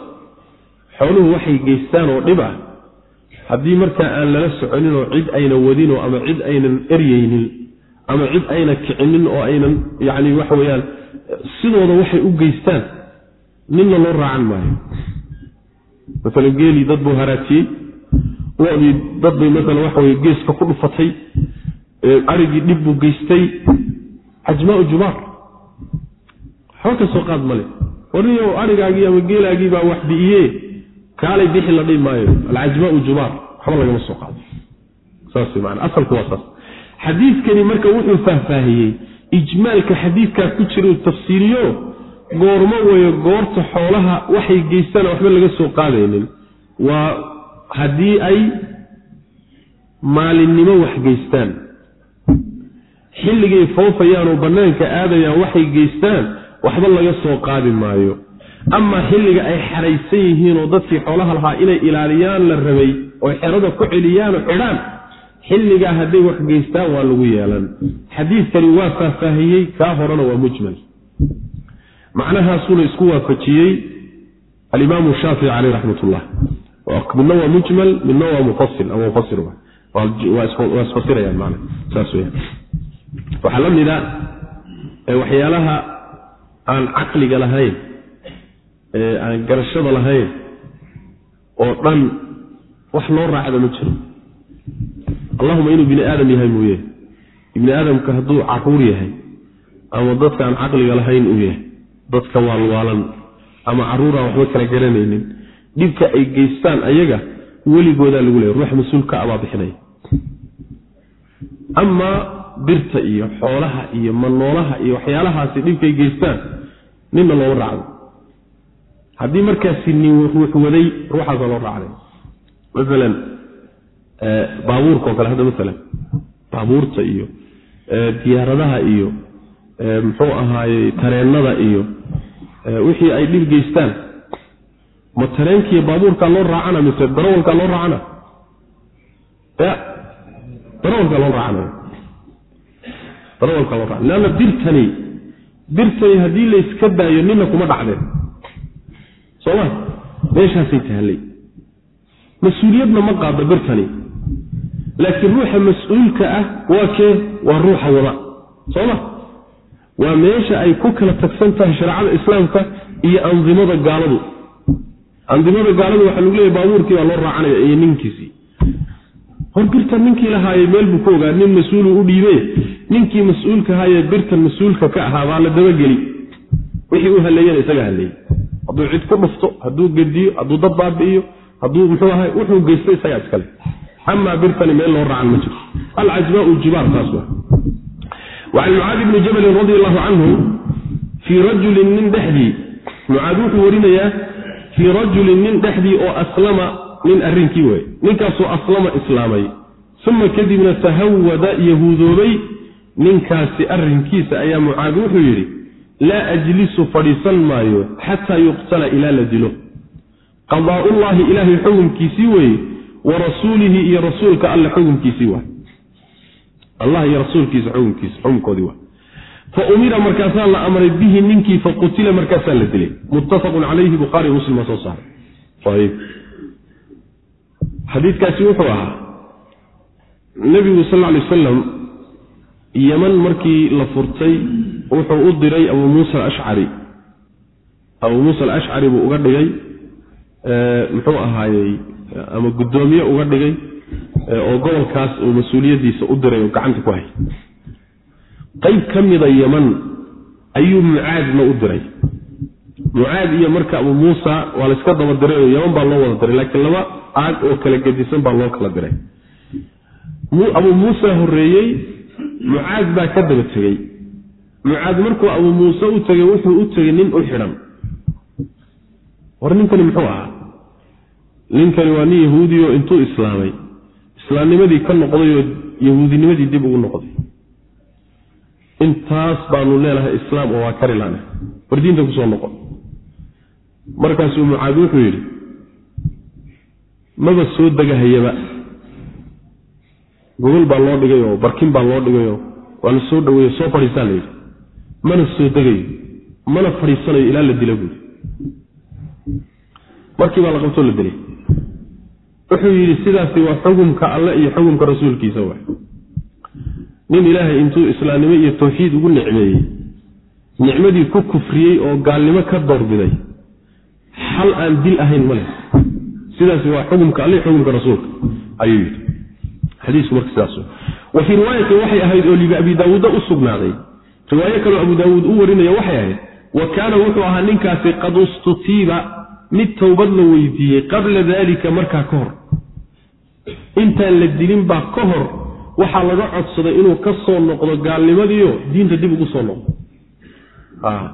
Xooluhu waxay geystaan oo dhib ah. Haddii markaa aan lala soconin oo cid ayna wadinoo ama cid aynan eryeynin ama cid ayna kicinin oo aynan yacni waxa weeyaan sidooda waxay u geystaan ninna loo raacan maayo. Maala geelii dad buu haraajiyey lodii dad bay maala waxa weye geeska ku dhufatay arigii dhib buu geystay. Cajmaau jubaar. Waxba ka soo qaad male warniyo arigaagii ama geelaagii baa wax bi'iye kaalay bixi la dhihi maayo. Alcajmaau jubaar. Waxba lagama soo qaado saas man asalku waa saas. Xadiidkani marka wuxuu faahfaahiyey. Ijmaalka xadiidkaa ku jira uu tafsiiriyo goormo weyo goorta xoolaha waxay geystaan waxba laga soo qaadaynin. Waa haddii ay maalinnimo wax geystaan xilligay foofayaanoo bannaanka aadayaan waxay geystaan waxba laga soo qaadi maayo. Amaa xilliga ay xaraysan yihiin oo dadkii xoolaha lahaa inay ilaaliyaan la rabay oo xerada ku celiyaan oo xidhaan xilligaa hadday wax geystaan waa lagu yeelan. Xadiidkani waa faahfaahiyey kaa horena waa mujmal. Macnahaasuuna isku waafajiyey alimaamu shaafici caleyh raxmat ullah midna waa mujmal midna waa mufasil ama mufasir waa isfasirayaan man saas weya waxaa la mida waxyaalaha aan caqliga lahayn aan garashada lahayn oo dhan wax loo raacda ma jiro allahuma inuu bini aadam yahay mooye ibni aadamka hadduu carruur yahay ama dadka aan caqliga lahayn uu yahay dadka waalwaalan ama caruuraan waxba dhibka ay geystaan ayaga weligoodaa lagu leeya ruux mas'uulka abaa bixinaya amaa birta iyo xoolaha iyo manoolaha iyo waxyaalahaasi dhibkay geystaan ninna looma raacdo haddii markaasi nin ruux waday ruuxaasa loo raacday maalan baabuurka oo kale hadda maalan baabuurta iyo diyaaradaha iyo muxuu ahaayey tareennada iyo wixii ay dhib geystaan ma tareenkiiyo baabuurkaa loo raacana mise darawalkaa loo raacana? Ya darawalkaa loo raacana. Darawalkaa loo raacana. Leanna birtani birtani haddii layska daayo nina kuma dhacdeen sooma meeshaasay taallay. Mas'uuliyadna ma qaado birtani. Laakiin ruuxa mas'uulka ah waa kee? Waa ruuxa wada sooma waa meesha ay ku kala tagsan tahay shareecada islaamka iyo andimada gaaladu andimada gaaladu waxaa lagu leeyahy baabuurkii baa loo raacanaya iyo ninkiisii. Hor birtan ninkii lahaayey meel buu ku ogaa nin mas'uulu u dhiibe ninkii mas'uulka ahaayee birtan mas'uulka ka ahaa baa la dabageli. Wixii u haleeyana isaga haleeyey. Hadduu cid ku dhufto hadduu gediyo hadduu dad baabi'iyo hadduu muxuu ahay wuxuu geysto isagaa iskale amaa birtani meel loo raacan ma jiro. Alcajmaau jibaar taas wa wacan mucaadi bni jabalin radi allahu canhu fii rajulin nin dhexdii mucaad wuxuu warinayaa fii rajulin nin dhexdii oo aslama nin arrinkii wey ninkaasoo aslama islaamay. Uma kadibna tahawada yahuudoobay. Ninkaasi arrinkiisa ayaa mucaad wuxuu yidhi laa ajlisu fadhiisan maayo xataa yuqtala ilaa la dilo. Qadaa'ullaahi ilaahay xukunkiisii weeye wa rasuulihi iyo rasuulka alle xukunkiisii waay allah iyo rasuulkiisa xukunkiisa xukunkoodii waay fa umira markaasaa la amray bihi ninkii faqutila markaasaa la dilay. Muttafaqun calayhi bukhaari muslim aa soo saaray ayb xadiidkaasi wuxuu ahaa nebigu sal lla alay wasalam yeman markii la furtay wuxuu u diray abuu muusa alashcari abuu muusa alashcari buu uga dhigay muxuu ahaayey ama guddoomiye uga dhigay oo gobolkaas uu mas'uuliyaddiisa u diray oo gacanta ku hay qayb ka mida yeman ayuu mucaadna u diray. mucaad iyo marka abuu muusa waa layska daba diray oo yeman baa loo wada diray laakiin laba aag oo kala gedisan baa loo kala diray. abuu muusa horreeyey mucaad baa ka daba tegey. mucaad markuu abuu muuse u tegey wuxuu u tegey nin u xidhan. War ninkani muxuu ahaa? Ninkani waa nin yahuudiyo intuu islaamay. Islaamnimadii ka noqday oo yahuudinimadii dib ugu noqday intaas baanu leenahay islaam oo waa kari laana war diinta ku soo noqon. Markaasuu mucaad wuxuu yidhi maba soo degahayaba. Gogol baa loo dhigay oo barkin baa loo dhigay oo waa la soo dhaweeyo soo fadhiisaa la yidhi. Mana soo degayo mana fadhiisanayo ilaa la dila buuri markii baa la qabtoo la dilay. Wuxuu yidhi sidaasi waa xukumka alle iyo xukumka rasuulkiisa wa nin ilaahay intuu islaamnimo iyo tawxiid ugu nicmeeyey nicmadii ku kufriyey oo gaalnimo ka doorbiday xal aan dil ahayn ma leh. Sidaasi waa xukumka alle xukumka rasuulka ayuu yidhi. Xadiisku marka sidaas wa fii riwaayatin waxay ahayd oo libi abi daawuudda u sugnaaday. Riwaayo kaloo abu daawuud u warinaya waxay ahayd wa kaana wuxuu ahaa ninkaasi qad ustutiiba mid towbad la weydiiyey qabla daalika markaa ka hor. Intaan la dilin baa ka hor waxaa laga codsaday inuu ka soo noqdo gaalnimadiio diinta dib ugu soo noqdo.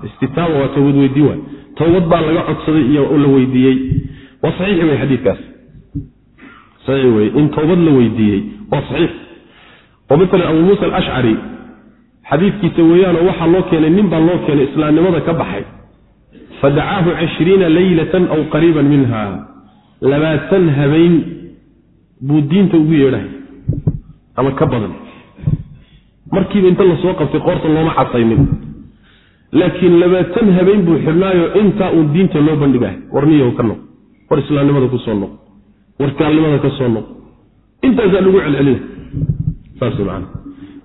Istitaaba waa towbad weydiin waay. Towbad baa laga codsaday iyo la weydiiyey waa saxiix wey xadiikaas saxiix wey in towbad la weydiiyey waa saxiix. Oo maalan abu muusa alashcari xadiidkiisa weeyaanoo waxaa loo keenay nin baa loo keenay islaamnimada ka baxay. Fadacaahu cishriina leylatan aw qariiban minha labaatan habeen buu diinta ugu yeedhahay ama ka badan. Markiiba inta la soo qabtay qoorta looma casaynin laakiin labaatan habeen buu xidhnaayo intaa uun diinta loo bandhigahay war niyahu ka noq war islaamnimada ku soo noq war gaalnimada ka soo noq. Intaasaa lagu celceliya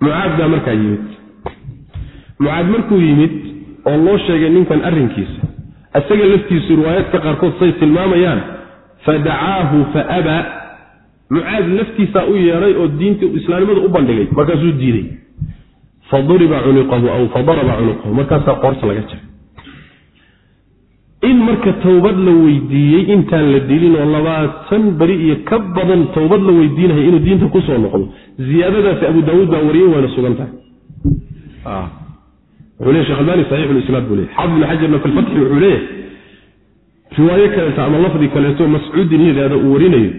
mucaad baa markaa yimid. Mucaad markuu yimid oo loo sheegay ninkan arrinkiisa isaga laftiisu riwaayaadka qaarkood say tilmaamayaan fadacaahu faabaa mucaad laftiisaa u yeedhay oo diinta islaamnimada u bandhigay markaasuu diiday faduriba cunuqahu aw fadaraba cunuqahu markaasaa qoorta laga jaray in marka towbad la weydiiyey intaan la dilin oo labaatan beri iyo ka badan towbad la weydiinahay inuu diinta ku soo noqdo ziyaadadaasi abu daawuud baa wariyey wayna sugan tahay. Wuxuu ley shekh albani saxiix lisnaad buu ley xaafid ibn xajarna fi lfatxi wuxuu leeyahay riwaayo kaleeto ama lafdi kaleeto mascuudin yidhaahda uu warinayo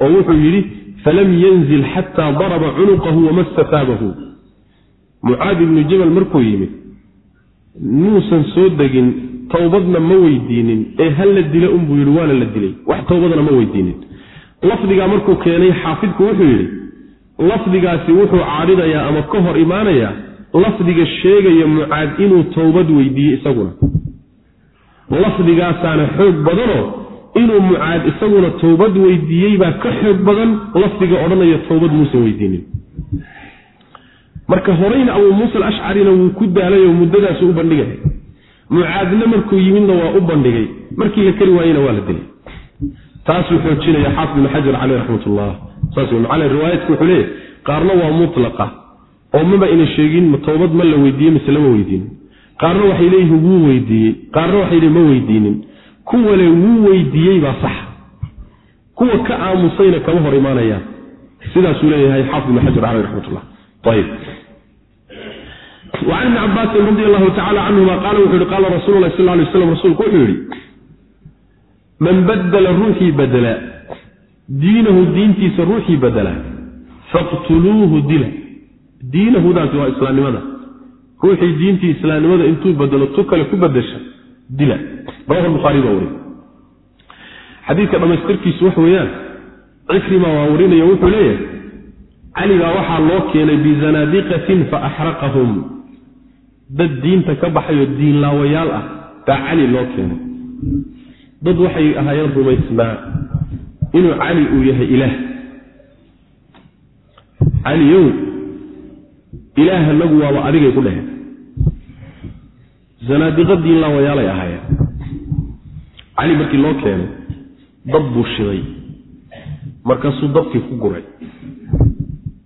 oo wuxuu yidhi falam yanzil xataa daraba cunuqahu wamassa taabahu. Mucaad ibnu jabal markuu yimid muusan soo degin towbadna ma weydiinin. Ee hal la dila unbuu yidhi waana la dilay. Wax towbadna ma weydiinin. Lafdigaa markuu keenay xaafidku wuxuu yidhi lafdigaasi wuxuu caadhidayaa ama ka hor imaanayaa lafdiga sheegaya mucaad inuu towbad weydiiyey isaguna. Lafdigaasaana xoog badanoo inuu mucaad isaguna towbad weydiiyey baa ka xoog badan lafdiga odhanaya towbad muusan weydiinin. Marka horeyna abuu muusa alashcarina wuu ku daalay oo muddadaasu u bandhigaya mucaadna markuu yimidna waa u bandhigay. Markii la kari waayena waa la dilay. Taasuu xoojinaya xaafid ibnu xajar caleyh raxmatullah. Saas macala riwaayadku wuxuu leeyahy qaarna waa mutlaqa oo maba ina sheegin towbad ma la weydiiyey mise lama weydiinin. Qaarna waxay leeyihiin wuu weydiiyey qaarna waxay leeyihiin ma weydiinin kuwale wuu weydiiyey baa sax. Kuwa ka aamusayna kama hor imaanayaan sidaasuu leeyahay xaafid ibnu xajar caleyh raxmatullah. Ayb وcan ibni cabaasin radi allahu tacala canhuma qaala wuxuu yihi qaala rasuulu sal lay slam rasuulku wuxuu yihi man badla ruuxii badela diinahu diintiisa ruuxii badela faqtuluuhu dila. Diinahudaasi waa islaamnimada. Ruuxii diintii islaamnimada intuu bedelo tu kale ku bedesha dila xadiidka dhammaystirkiisu wax weeyaan cikrima waa warinaya wuxuu leeyahay cali baa waxaa loo keenay bizanaadiqatin fa axraqahum. Dad diinta ka baxayoo diinlaawayaal ah baa cali loo keenay. Dad waxay ahaayeen rumaysnaa inuu cali uu yahay ilaah. Caliyow ilaaha nagu waaba adigay ku dheheen zanaadiqo diinlaawayaalay ahaayeen cali markii loo keenay dab buu shiday. Markaasuu dabkii ku guray.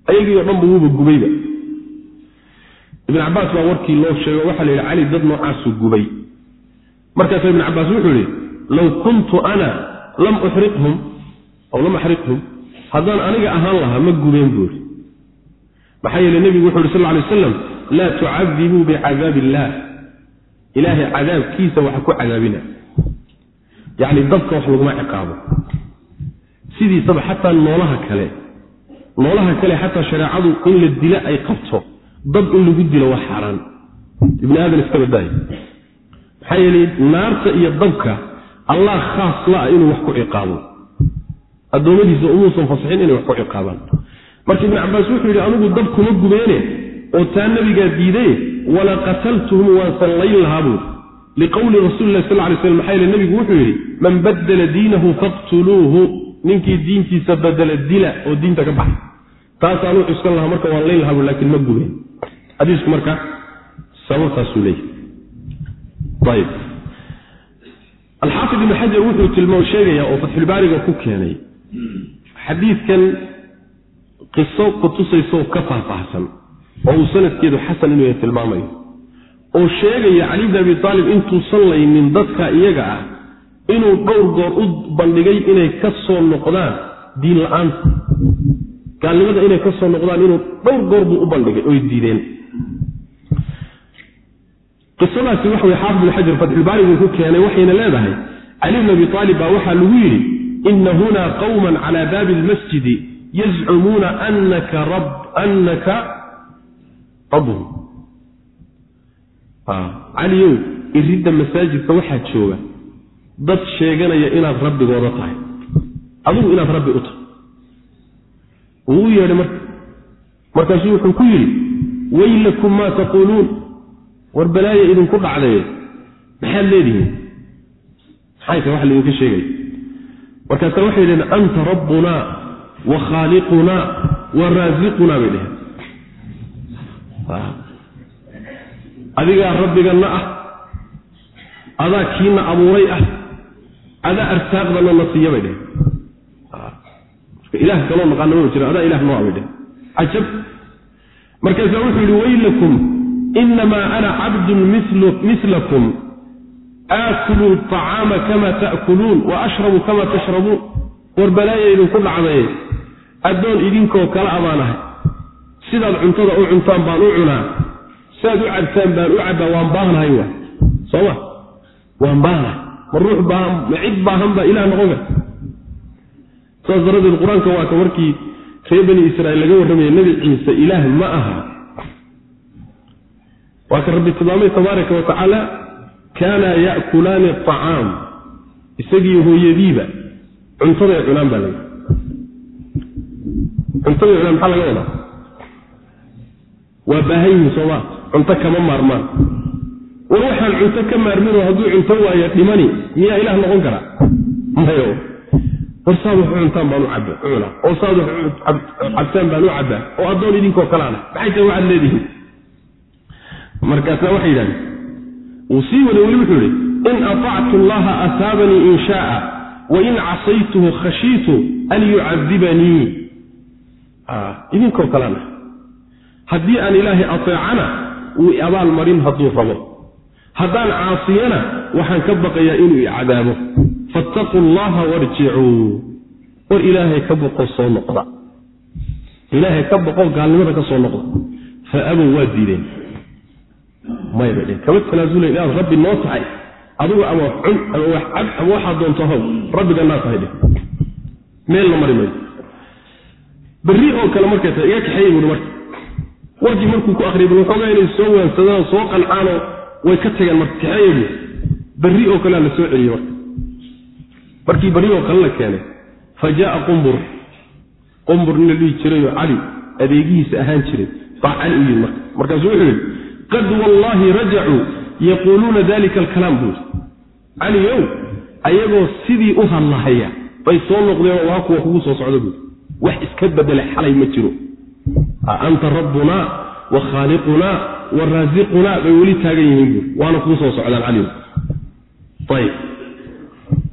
Ayagii oo dhanba wuuba gubayba. Ibn cabaas baa warkii loo sheego waxaa la yidhi cali dad noocaasuu gubay. Markaasaa ibn cabaas wuxuu yihi low kuntu ana lam uxriqhum aw lam axriqhum haddaan aniga ahaan lahaa ma gubeen buuri maxaa yeele nebigu wuxu yhi sal lay aslam laa tucadibuu bicadaabi illaah ilaahay cadaabkiisa waxa ku cadaabina yacni dabka wax laguma ciqaabo. Sidiisaba xataa noolaha kale noolaha kale xataa shareecadu in la dilo ay qabto dab in lagu dilo waa xaaraan ibni aadan iska badaayo maxaa yeelay naarta iyo dabka allah khaas la-a inuu wax ku ciqaabo. Addoommadiisa umuusan fasixin inay wax ku ciqaabaan. Marka ibnu cabaas wuxuu yidhi anigu dab kuma gubeene oo taa nabigaa diidaye wala qataltuhum waansan layn lahaa buuri liqowli rasuli lah sal lay slam maxaa yele nebigu wuxuu yidhi man badala diinahu faqtuluuhu ninkii diintiisa badela dila oo diinta ka baxa taasaanuu cuskan lahaa marka waan layn lahaa bu laakiin ma gubeen xadiisku marka sababtaasuu leeyahy ayb alxaafid ibn xajar wuxuu tilmo sheegayaa oo fatxulbaariga ku keenay xadiidkan qiso kutusaysoo ka faahfaahsan oo uu sanadkeedu xasan inuu tilmaamayo oo sheegaya cali bni abi aalib intuusan laynin dadka iyaga ah inuu dhowr goor u bandhigay inay ka soo noqdaan diin la'aanta gaalnimada inay ka soo noqdaan inuu dhowr goor buu u bandhigay oy diideen. Qisadaasi waxa wey xaafid ibn xajar fatxulbaari buu ku keenay waxayna leedahay cali bn abi aalib baa waxaa lagu yidhi ina huna qawman cala baabi lmasjidi yazcumuuna anaka anaka rabbuhum caliyow iridda masaajidka waxaa jooga dad sheeganaya inaad rabbigooda tahay. Adigu inaad rabbi u tahay. Wuu yeedhay marka. Markaasuu wuxuu ku yidhi weylakum maa taquuluun war balaaya idinku dhacdaye maxaad leedihiin? Maxay tahay waxa laydinka sheegaya markaasa waxay yidhaheen anta rabbunaa wa khaaliqunaa wa raasiqunaa bay dheheen adigaa rabbiganna ah. Adaa kiina abuuray ah. Adaa arsaaqdana na siiya bay dheheen ilah kaloo naqaana ma jira adaa ilah noo abay dheheen cajab. Markaasaa wuxuu yidhi weylakum inamaa ana cabdun mislakum. Aakulu acaama kama ta'kuluun wa ashrabu kama tashrabuun. War balaaya idinku dhacdaye addoon idinkoo kala abaanahay. Sidaad cuntada u cuntaan baan u cunaa sidaad u cabtaan baan u cabbaa waan baahnahay wa sooma? Waan baahnahay. Ma ruux baahan ma cid baahan baa ilah noqon karta. Saas daradeed qur'aanka waa markii reer bani israiil laga warramaya nebi ciise ilaah ma aha. Waa ka rabbi tilmaamay tabaaraka wa tacaala kaanaa ya'kulaani acaam isagii hooyadiiba cuntaday cunaan baa laga cuntaday cunaan maxaa laga wadaa? Waa baahan yihiin sooma cunto kama maarmaan. War waxaan cunto ka maarminoo hadduu cunto waayo dhimani miyaa ilaah noqon karaa? Mayo. War saad wax u cuntaan baan u cunaa oo saad wax cabtaan baan u cabbaa oo addoon idinkoo kalaana. Maxay tahay waxaad leedihiin? Markaasna waxay yidhahdeen wuu sii waday weli wuxuu yihi in aطactu allaha asaabanii in shaaa wain casaytuhu khashiitu an yucadibanii. Idinkoo kalena haddii aan ilaahay ateecana wuu abaal marin hadduu rabo. Haddaan caasiyana waxaan ka baqayaa inuu icadaabo fattaquu allaha warjicuu war ilaahay ka boqo soo noqda. Ilaahay ka boqo gaalnimada ka soo noqda. Fa abow waa diideen. May bay dheen kama tanaasula inaad rabbi noo tahay? Adigu ama cun ama wax cab ama waxaad doonto how rabbiganaa tahay dhe meelna mari mayso berri oo kale markay tahay iga kaxeeyey buuri marka warkii markuu ku akriyay bal waxoogaa inay soo waansadaan oo soo qancaanoo way ka tageen marka kaxeeye buuri berri oo kalea la soo celiyey marka. Markii berri oo kale la keenay fa qumbur. Qumbur nin la dhihi jirayoo cali adeegihiisa ahaan jiray baa cali u yimi marka. Markaasuu wuxuu yidhi qad wallaahi rajacuu yaquuluuna dalika alkalaam buuri cali ow ayagoo sidii u hadlahaya bay soo noqdeenoo waa kuwa kugu soo socda buuri wax iska bedelay xalay ma jiro anta rabbunaa wa khaaliqunaa wa raasiqunaa bay weli taagan yihiin buuri waana kuu soo socdaan cali. Ayb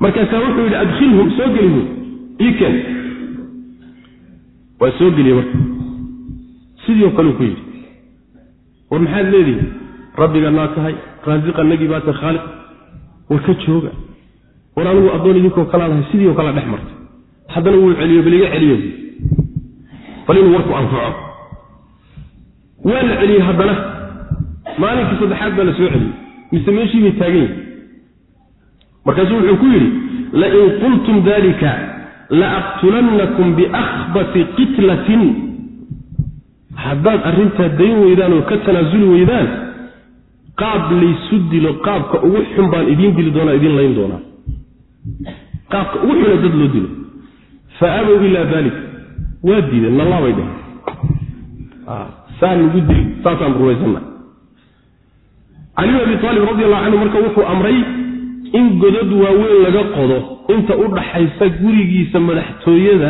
markaasaa wuxuu yidhi adkhilhum soo geli buuri ii keen. Waa soo geliye marka. Sidii oo kaleu ku yidhi. War maxaad leedihi rabbiganaa tahay raasiqanagii baa tahay khaaliq. War ka jooga. War anigu addoon idinkoo kalaa lahay sidii oo kala dhex martay. Haddana wuu celiyo bal iga celiyo bal inuu warku anfaco waa la celiyey haddana. Maalinkii saddexaad baa la soo celiyey mise meeshii bay taagan yihiin markaasuu wuxuu ku yidhi lain qultum dalika laaqtulannakum biakhbati qitlatin. Haddaad arrintaa dayn weydaan oo ka tanaasuli weydaan qaab laysu dilo qaabka ugu xun baan idiin dili doonaa idiin layn doonaa. Qaabka ugu xuna dad loo dilo. Fa abow ilaa dalik. Waa diideen nalaabay dheh saa lagu dili saasaan rumaysanna cali abi aalib radi allahu canhu marka wuxuu amray in godad waaweyn laga qodo inta u dhaxaysa gurigiisa madaxtooyada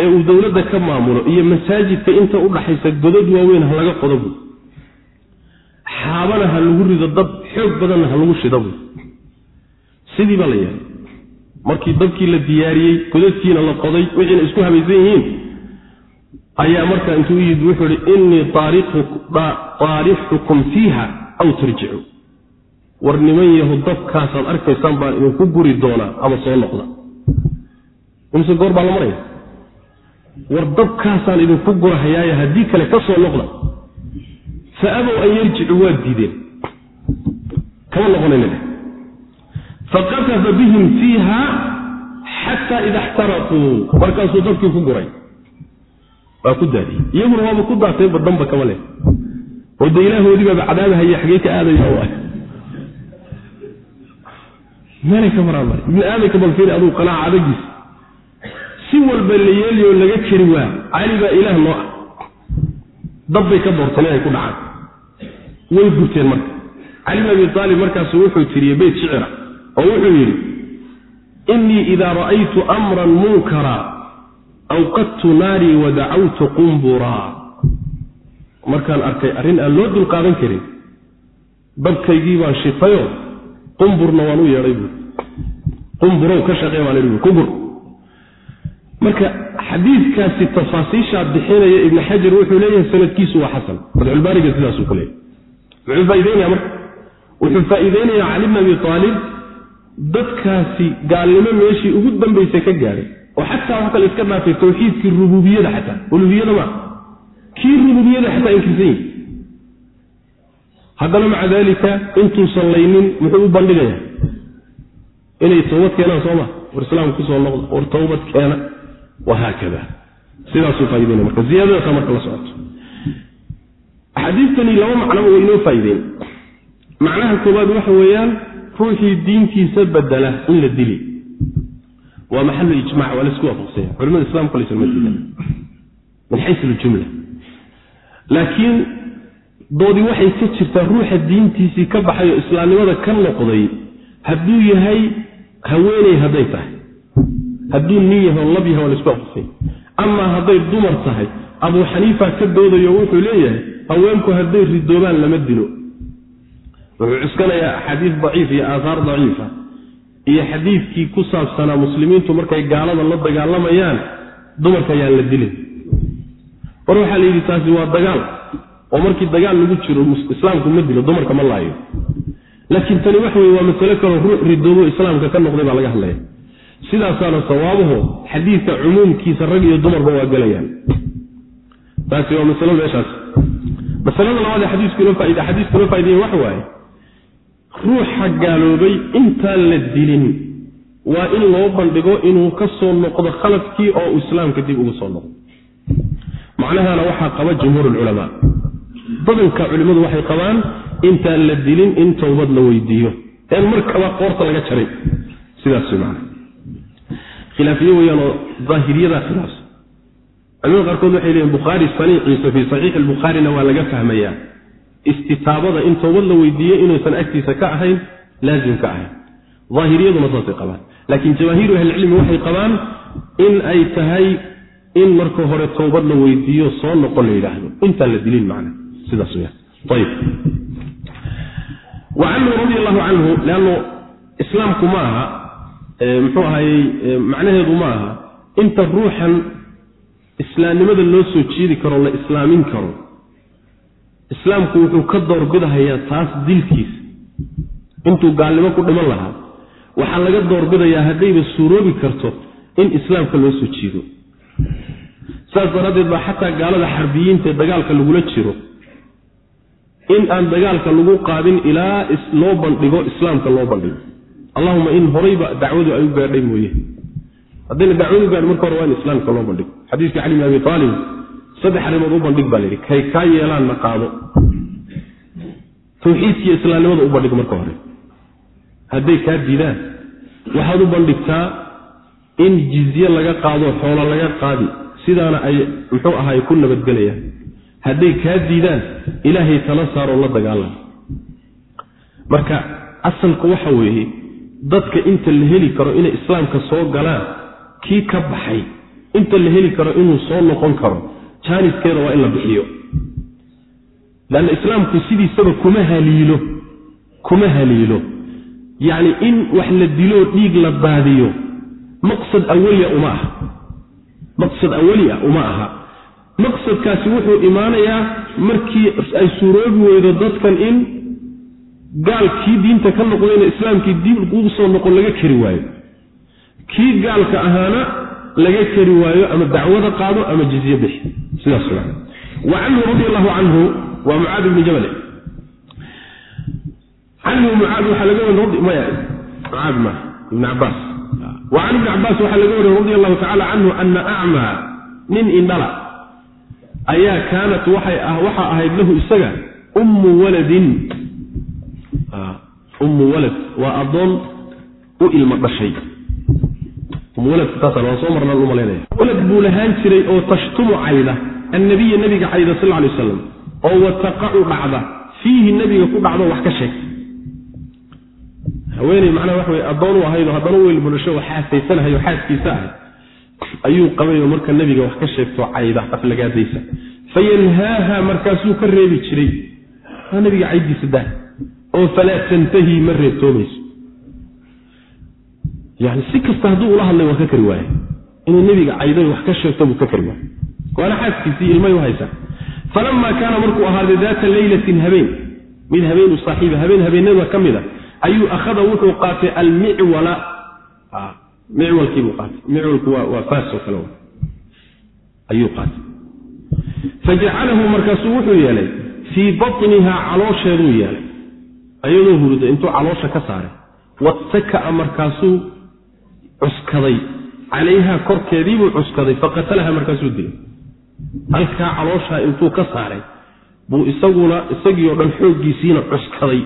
ee uu dowladda ka maamulo iyo masaajidka inta u dhaxaysa godad waaweyn ha laga qodo buy xaabana ha lagu rido dab xoog badanna ha lagu shida buy sidii baa la yeelay markii dabkii la diyaariyey godadkiina la qoday wixiina isku habaysan yihiin ayaa markaa intuu yid wuxuu ihi innii taarixukum fiiha aw tarjicu war niman yahu dabkaasaad arkaysaan baan idinku guri doonaa ama soo noqda. Imse goor baa la maraya? War dabkaasaan idinku gurahayaaye haddii kale ka soo noqda? Fa abow an yarjicu waa diideen. Kama noqonayna dheh faqatafa bihim fiiha xataa ida xtaraquu markaasuu dabkii ku guray waa ku daadiyey iyaguna waaba ku daatayba damba kama leh. Oo de ilaahoodii baaba cadaabahaya xagee ka aadaya ah. Meelay ka maraan mara ibni aadamka balfiiri aduu qanaaca adagiis si walba la yeeliyo laga keri waa cali baa ilaah noo ah. Dabbay ka doorteen inay ku dhacaan. Way gurteen marka. Cali bin abi aalib markaasu wuxuu tiriyey beyt shicira oo wuxuu yidhi innii idaa ra'aytu amran munkara awqadtu naarii wa dacawtu qumburaa markaan arkay arrin aan loo dulqaadan karin dabkaygii baan shitayo qumburna waan u yeedhay buui qumburow ka shaqee baan idhi kubur marka xadiidkaasi tafaasiishaa bixinaya ibni xajar wuxuu leeyahay sanadkiisu waa xasan. Fatxulbaariga sidaasuu ku leeyahy muxuu faa'ideynaya marka. Wuxuu faa'iideynayaa cali bn abi aalib dadkaasi gaalnimo meeshii ugu dambaysay ka gaadhay oo xataa wax kale iska dhaafay tawxiidkii rububiyada xataa. Uluhiyada maa kii rububiyada xataa inkirsan yihi haddana maca daalika intuusan laynin muxuu u bandhigayaa? Inay towbad keenaan sooma war islaamka ku soo noqda war towbad keena? Wahaakada sidaasuu faaideyna marka. Ziyaadadaasa marka la socoto. Axaadiistani laba macnaba way inoo faa'ideyn macnaha koowaad waxa weeyaan ruuxii diintiisa bedela in la dili waa maxalu ijmac waa la isku waafaqsanya culimada islamka laysama diidan. Min xayu ljumla laakiin doodii waxay ka jirtaa ruuxa diintiisii ka baxay oo islaamnimada ka noqday hadduu yahay haweeney hadday tahay. Hadduu nin yahay oo lab yahay waa la isku waafaqsanya amaa hadday dumar tahay abuu xaniifa ka doodayo wuxuu leeyahay haweenku hadday ridoobaan lama dilo. Wuxuu cuskanayaa axaadiis daciif iyo aahaar daciifa iyo xadiidkii ku saabsanaa muslimiintu markay gaalada la dagaalamayaan dumarka ayaan la dilin war waxaa la yidhi taasi waa dagaal. Oo markii dagaal lagu jiro islaamku ma dilo dumarka ma laayo. Laakiin tani waxa weye waa masalo kaloo ruux ridoobo islaamka ka noqday baa laga hadlaya sidaasaana sawaabaho xadiidka cumuumkiisa rag iyo dumarba waa gelayaan. Taasi waa masalo meeshaas. Masalada labaad ee xadiisku inoo faaid xadiisku inoo faa'ideeye waxa waaye ruuxa gaaloobay intaan la dilin. Waa in loo bandhigo inuu ka soo noqdo khaladkii oo uu islaamka dib uga soo noqdo. Macnahana waxaa qaba jumhuur lculamaa badanka culimmadu waxay qabaan intaan la dilin in towbad la weydiiyo. Een markaba qoorta laga jaray. Sidaas macana khilaafiye weeyaanoo daahiriyadaa khilaafsan. Culimada qaarkood waxay leeyiin bukhaari saniiciisa fii saxiixi albukhaarina waa laga fahmayaa istitaabada in toobad la weydiiyo inuusan agtiisa ka ahayn laazim ka ahayn. Daahiriyaduna saasay qabaan. Laakiin jamaahiiru ahlicilmi waxay qabaan in ay tahay in marka hore toobad la weydiiyo soo noqon la yidhaahdo. Intaan la dilin wa canhu radi allahu canhu leannu islaamku ma aha muxuu ahayey macnaheedu ma aha inta ruuxan islaamnimada loo soo jeedi karo la islaamin karo islaamku wuxuu ka doorbidahayaa taas dilkiisa intuu gaalnimo ku dhiman lahaa waxaa laga doorbidayaa haddayba suuroobi karto in islaamka loo soo jiido. Saas daraaddeed baa xataa gaalada xarbiyiinta ee dagaalka lagula jiro. In aan dagaalka lagu qaadin ilaa loo bandhigo islaamka loo bandhigo. Allahuma in horayba dacwadu ay u gaadhay mooye. Haddayna dacwadu gaadhi marka hore waa in islaamka loo bandhigo. Xadiiska cali bin abi aalib saddex arrimood u bandhig baa layidhi kay kaa yeelaanna qaado. Tawxiidkiiyo islaamnimada u bandhig marka hore. Hadday kaa diidaan waxaad u bandhigtaa in jizye laga qaado xoolo laga qaadi sidaana ay muxuu ahaay ku nabadgelayaan. Hadday kaa diidaan ilaahay tala saaroo la dagaalam marka asalku waxa weeye dadka inta la heli karo inay islaamka soo galaan kii ka baxay inta la heli karo inuu soo noqon karo jaaniskeeda waa in la bixiyo. Lanna islaamku sidiisaba kuma haliilo kuma haliilo. Yacni in wax la diloo dhiig la daadiyo maqsad awaliya uma aha. Maqsad awali uma aha. Maqsadkaasi wuxuu imaanayaa markii ay suuroobi weydo dadkan in gaalkii diinta ka noqdayna islaamkii diin ugu soo noqon laga keri waayo. Kii gaalka ahaana laga keri waayo ama dacwada qaado ama jizye bixi. Canhu radi allahu canhu waa mucaad ibni jabal. Canhu mucaad waxaa laga wari maya. Mucaad ma ibn cabaas wa can ibni cabaas waxaa laga wariy radi allahu tacala canhu ana acmaa nin indhala. Ayaa kaanat waxaa ahayd lahu isaga ummu waladin. Ummu walad. Waa addoon u ilmo dhashay umwaladkataasaan soo marnaan u malaynaya walad buu lahaan jiray oo tashtumu cayda annabiya nabiga cayda sal ly wasalam oo wataqacu dhacda fiihi nabiga ku dhacdo wax ka sheegta haweeney macnaha waxa wey addoon u ahaydoo haddana u ilmo dhasho oo xaasaysanahayo xaaskiisa ahay ayuu qabayoo marka nabiga wax ka sheegto cayda aflagaadaysa fayanhaaha markaasuu ka reebi jiray. Waa nabiga caydiisa dah oo falaa tantahii ma reebtoomayso yani si kasta hadduu ula hadlay waa ka kari waaye. Inuu nebiga cayday wax ka sheegto buu ka kari waaye. Waana xaaskiisii ilmay u haysaa falamaa kaana markuu ahaaday daata leylatin habeen. Mid habeenu saaxiiba habeen habeenada ka mid a. Ayuu akhada wuxuu qaatay almicwala. Micwalkiibuu qaatay. Micwalku waa faasoo kale ayuu qaatay. Fajacalahu markaasuu wuxuu yeelay fii batnihaa caloosheeduu yeelay. Ayadoo hurda intuu caloosha ka saaray wataka'a markaasuu cuskaday. Calayhaa korkeediibuu cuskaday faqatalaha markaasuu dilay. Halkaa calooshaa intuu ka saaray buu isaguna isagii oo dhan xooggiisiina cuskaday.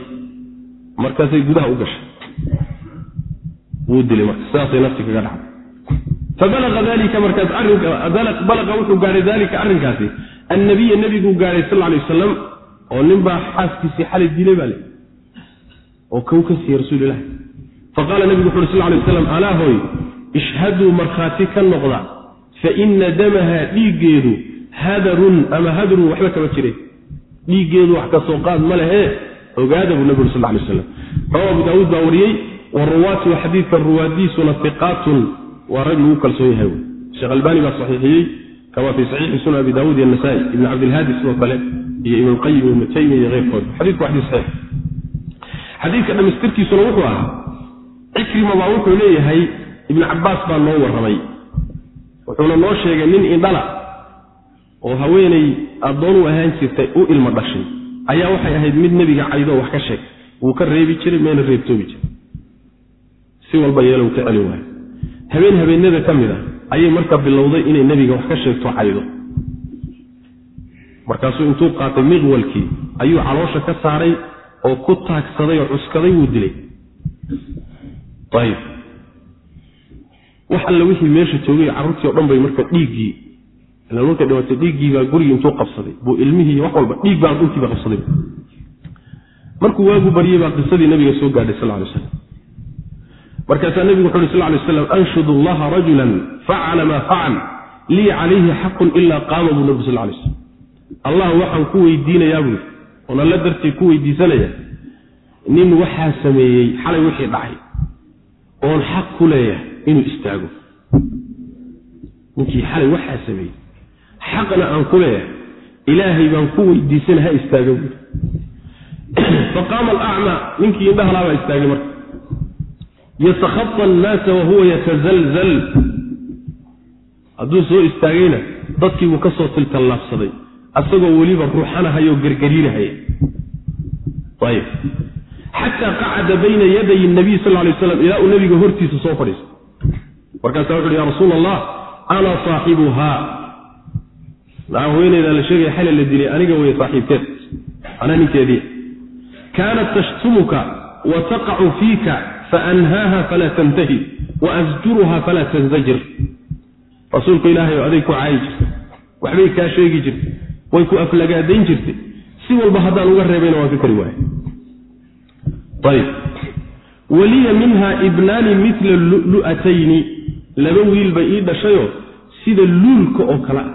Markaasay gudaha u gashay. Wuu dilay marka sidaasay nafti kaga dhacday. Fabalaqa dalika markaas arrinbalaqa wuxuu gaadhay dalika arrinkaasi. Annabiya nebiguu gaadhay sal alay wasalam oo ninbaa xaaskiisii xalay dilay baa le oo kow ka siiyey rasuulilahi faqaala nebigu wuxu uri sal lay waslam alaa hooy ishhaduu markhaati ka noqda fa ina damaha dhiiggeedu hadarun ama hadrun waxba kama jire dhiiggeedu wax ka soo qaad ma lehe? Ogaada buu nebigu sal lay slam rawa abu daawuud baa wariyey wa ruwaatu xadiidka ruwaadiisuna iqaatun waa rag lagu kalsoon yahay sheekh albani baa saxiixiyey kama fii saxiixi sunan abi daawuud iyo nasaai ibn cabdilhaadi sidoo kale iyo ibnulqayim ibnu taymiya iyo keyrkood xadiku waa xadii saxiix. Xadiidka dhamaystirkiisuna wuxuu ahaa cikrima baa wuxuu leeyahay ibnu cabbaas baa noo warramay. Wuxuuna noo sheegay nin indhala oo haweenay addoon u ahaan jirtay u ilmo dhashay. Ayaa waxay ahayd mid nebiga caydoo wax ka sheegtay wuu ka reebi jiray meena reebtoobi jiray. Si walba yeelow ka celin waayo. Habeen habeenada ka mid a ayay marka bilowday inay nebiga wax ka sheegto caydo. Markaasuu intuu qaatay miqwalkii ayuu caloosha ka saaray oo ku taagsaday oo cuskaday wuu dilay wax alla wixii meesha joogay carruurtii o dhan bay marka dhiiggii ila markay dhimatay dhiiggii baa gurigii intuu qabsaday. Buu ilmihii wax walba dhiig baa dhulkiiba qabsaday. Markuu waagu baryey baa qisadii nabiga soo gaadhay sal lay slam markaasaa nebigu wuxu uhi sal lay slam anshudu allaha rajulan facala maa facal lii calayhi xaqun ilaa qaama buu nabigu sal lay slam allah waxaan ku weydiinayaa buui oon alla dartii ku weydiisanaya nin waxaa sameeyey xalay wixii dhacay oon xaq ku leeyahay inuu istaago. Ninkii xalay waxaa sameeyey. Xaqna aan ku leeyahay. Ilaahay baan ku weydiisana ha istaago. Buui faqaama alacmaa ninkii indhahalaabaa istaagay marka. Yatakhaa annaasa wahuwa yatazalzal. Hadduu soo istaagayna dadkii buu ka soo tiltallaabsaday. Asagoo weliba ruuxanahayoo gargariinahaya ayib xataa qacada bayna yaday nabiy sal lay slam ilaa uu nabiga hortiisa soo fadhiisto. Markaasa wuxu uhi ya rasuula allah ana saaxibuhaa haweeneydaa la sheegaya xale la dilay aniga wey saaxiibkeed anaa ninkeedii. Kaanat tashtumuka wa taqacu fiika faanhaaha falaa tantahi wa asjuruha falaa tanzajir. Rasuulka ilaahay aday ku caayi jirtay waxbay kaa sheegi jirtay way ku aflagaadayn jirtay. Si walba haddaan uga reebayna waan ka kari waaya waliya minha ibnaani mila lu'atayni laba wiil bay ii dhashayoo sida luulka oo kale ah.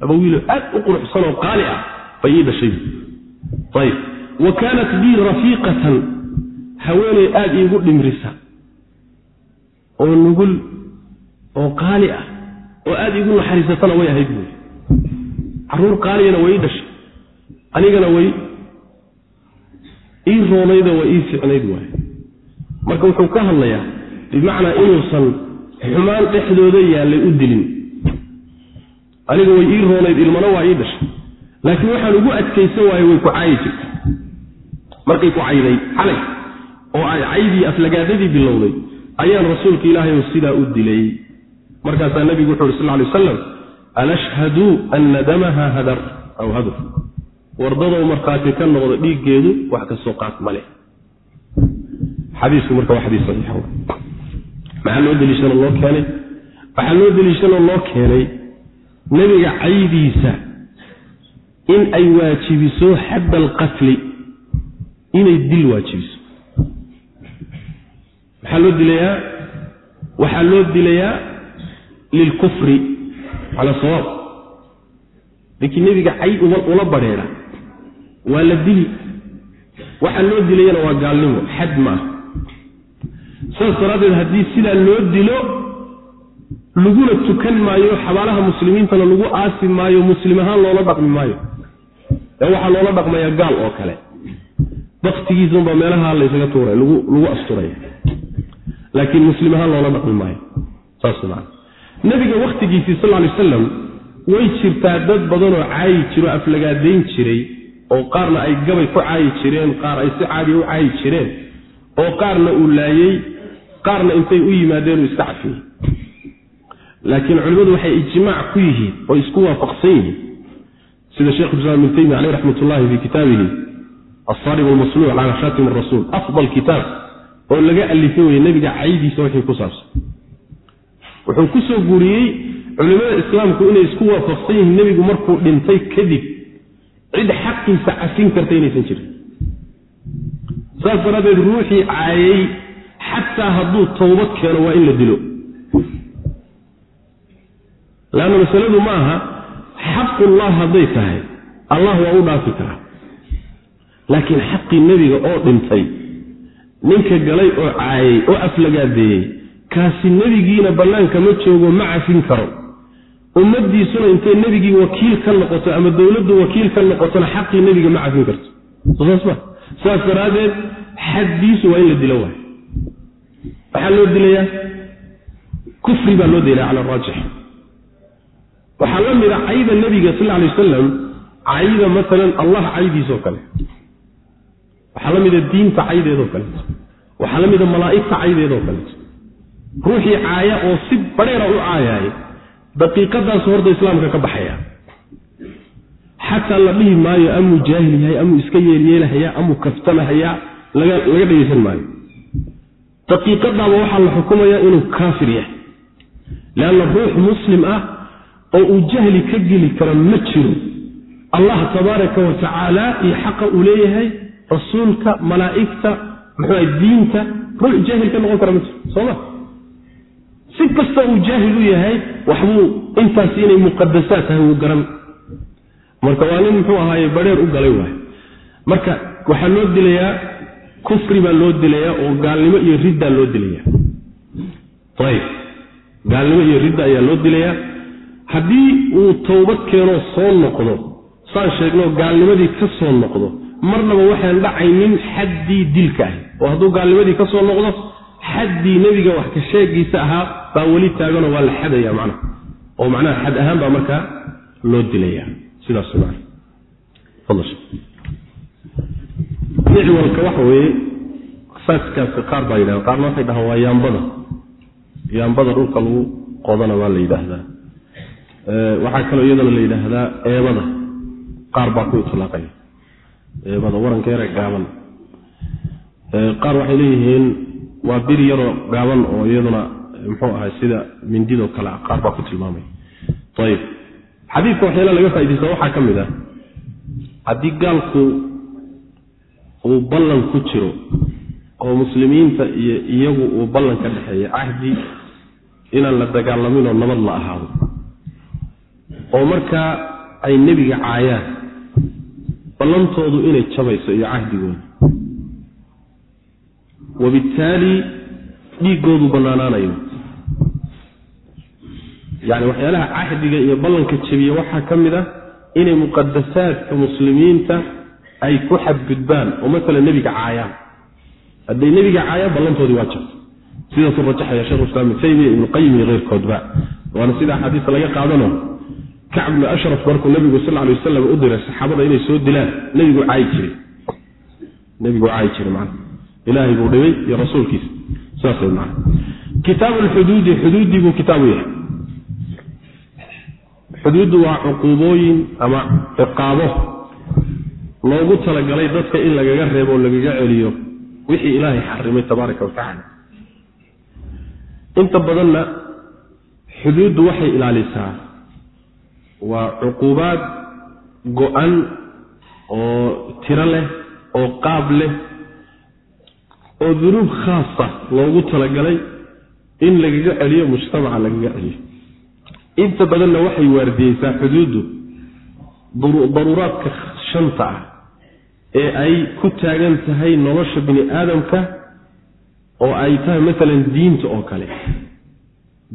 Laba wiiloo aad u quruxsan oo qaali ah bay ii dhashay. Ayb. Wa kaanat bii rafiiqatan haweeney aada iigu dhimrisa. Oo nugul oo qaali ah oo aada iigu naxariisatana way ahayd buuri. Caruur qaaliyana way ii dhashay. Anigana way ii roonaydo way ii ficnayd waay marka wuxuu ka hadlayaa bimacnaa inuusan xumaan dhexdooda yaallay u dilin. Aniga way ii roonayd ilmana waa ii dhashay. Laakiin waxaan ugu adkaysan waaye way ku caayi jirta markay ku cayday xalay oo ay caydii aflagaadadii bilowday ayaan rasuulka ilaahay sidaa u dilay. Markaasaa nabigu wuxu uhi sal lay wasalam alashhadu anna damaha hadar? Aw hadur wardadow markhaati ka noqdo dhiiggeedu wax ka soo qaad ma leh. xadiisku marka waa xadiis saxiixa maxaa loo deliishanoo loo keenay? Waxaa loo deliishanoo loo keenay nebiga caydiisa in ay waajibiso xadd alqatli inay dil waajibiso. Maxaa loo dilayaa? Waxaa loo dilayaa lilkufri cala sawaab. Ninkii nebiga cayd ula badheedha waa la dili. Waxaa loo dilayana waa gaalnimo xad maaha saas daraaddeed haddii sidaa loo dilo laguna tukan maayo xabaalaha muslimiintana lagu aasi maayo muslim ahaan loola dhaqmi maayo. Ee waxaa loola dhaqmayaa gaal oo kale. Baktigiisunbaa meelaha laysaga tuuray lagu asturaya laakiin muslim ahaan loola dhaqmi maayo. Saas maa nabiga wakhtigiisii sal ly wasalam way jirtaa dad badanoo caayi jiro aflagaadayn jiray oo qaarna ay gabay ku caayi jireen qaar ay si caadiya u caayi jireen oo qaarna uu laayey qaarna intay u yimaadeen uu iska cafiyey laakiin culimmadu waxay ijmaac ku yihiin oo isku waafaqsan yihiin. Sida sheekh islaam ibn taymiya caleyh raxmat ullahi fi kitaabihi asarib almasluuc cala shatim rasuul afdal kitaab oo laga alifay weye nebiga caydiisa wixii ku saabsan. Wuxuu ku soo guuriyey culimmada islaamku inay isku waafaqsan yihiin nebigu markuu dhintay kadib cid xaqiisa cafin karta inaysan jirin. Saas daraaddeed ruuxii caayay xataa hadduu towbad keeno waa in la dilo. Leanna masaladu ma aha xaqullah hadday tahay allah waa u dhaafi karaa. Laakiin xaqii nebiga oo dhintay ninka galay oo caayay oo aflagaadeeyey kaasi nebigiina bannaanka ma joogo ma cafin karo ummadiisuna intay nebigii wakiil ka noqoto ama dowladdu wakiil ka noqotona xaqii nebiga ma cafin karto. Sosaasma saas daraaddeed xaddiisu waa in la dilo waay waxaa loo dilayaa? Kufri baa loo dilaya cala araajix waxaa la mida cayda nebiga sal alay wasalam cayda maalan allah caydiisoo kale. Waxaa la mida diinta caydeedoo kaleeto waxaa la mida malaa'igta caydeedoo kaleeto ruuxii caaya oo si badheera u caayaaya daqiiqadaasu horta islaamka ka baxaya. Xataa la dhihi maayo amuu jaahil yahay amuu iska yeelyeelahayaa amuu kaftamahayaa laga laga dhegaysan maayo. Daqiiqadaaba waxaa la xukumayaa inuu kaafir yahay. Leanna ruux muslim ah oo uu jahli ka geli karo ma jiro. Allah tabaaraka wa tacaala iyo xaqa uu leeyahay rasuulka malaa'igta muxuu diinta ruux jaahil ka noqon kara ma jiro. Sooma si kasta uu jaahil u yahay waxbuu intaasi inay muqadasaad tahay wuu garan. Marka waa nin muxuu ahaaye badheer u galay waay. Marka waxaa loo dilayaa kufri baa loo dilayaa oo gaalnimo iyo riddaa loo dilaya ayib gaalnimo iyo ridda ayaa loo dilayaa. Haddii uu towbad keenoo soo noqdo saan sheegno gaalnimadii ka soo noqdo marnaba waxaan dhacaynin xaddii dilka ahy oo hadduu gaalnimadii ka soo noqdo xaddii nebiga wax ka sheegiisa ahaa baa weli taaganoo waa la xadaya macnaha oo macnaha xad ahaan baa markaa loo dilaya. Sidaas man micwalka waxa weeye saaskaaska qaar baa yidhahda qaarna waxay dhahaan waa yaambada. Yaambada dhulka lagu qodana waa la yidhaahdaa. Waxaa kaloo iyadana la yidhaahdaa eebada. Qaar baa ku itlaaqaya eebada waranka yare gaaban. Qaar waxay leeyihiin waa bir yaroo gaaban oo iyaduna muxuu ahay sida mindidoo kale qaar baa ku tilmaamay. Ayib xadiidka waxyaala laga faa'idaysta waxaa ka mid ah. Haddii gaalku uu ballan ku jiro oo muslimiinta iyo iyagu uu ballan ka dhexeeya cahdi inaan la dagaalamin oo nabad la ahaado oo markaa ay nebiga caayaan ballantoodu inay jabayso iyo cahdigooda wabittaali dhiiggoodu bannaanaanayo. Yacni waxyaalaha cahdiga iyo ballanka jabiya waxaa ka mid ah inay muqadasaadka muslimiinta ay ku xadgudbaan oo masala nebiga caayaan. Hadday nebiga caayaan ballantoodii waa jabta sidaasuu rajaxaya shekhuislam ibnu taymiya ibnuqayim iyo keyrkoodba waana sida axaadiista laga qaadano. Kacb bnu ashraf markuu nebigu sal lay wasalam u diray saxaabada inay soo dilaan nebigu caayi jiray. Nebigu caayi jiray man ilaahay buu dhibay iyo rasuulkiisa. Saas way man kitaabu lxuduudi xuduuddii buu kitaabu yahay. Xuduuddu waa cuquubooyin ama ciqaabo loogu talagalay dadka in lagaga reebo o lagaga celiyo wixii ilaahay xarimay tabaaraka wa tacaala. Inta badanna xuduuddu waxay ilaalisaa. Waa cuquubaad go-an oo tiro leh oo qaab leh oo dunuub khaasa loogu talagalay in lagaga celiyo mujtamaca lagaga celiyo. Inta badanna waxay waardiyeysaa xuduuddu daruuraadka shanta ah ee ay ku taagan tahay nolosha bini aadamka oo ay tahay maalan diinta oo kale.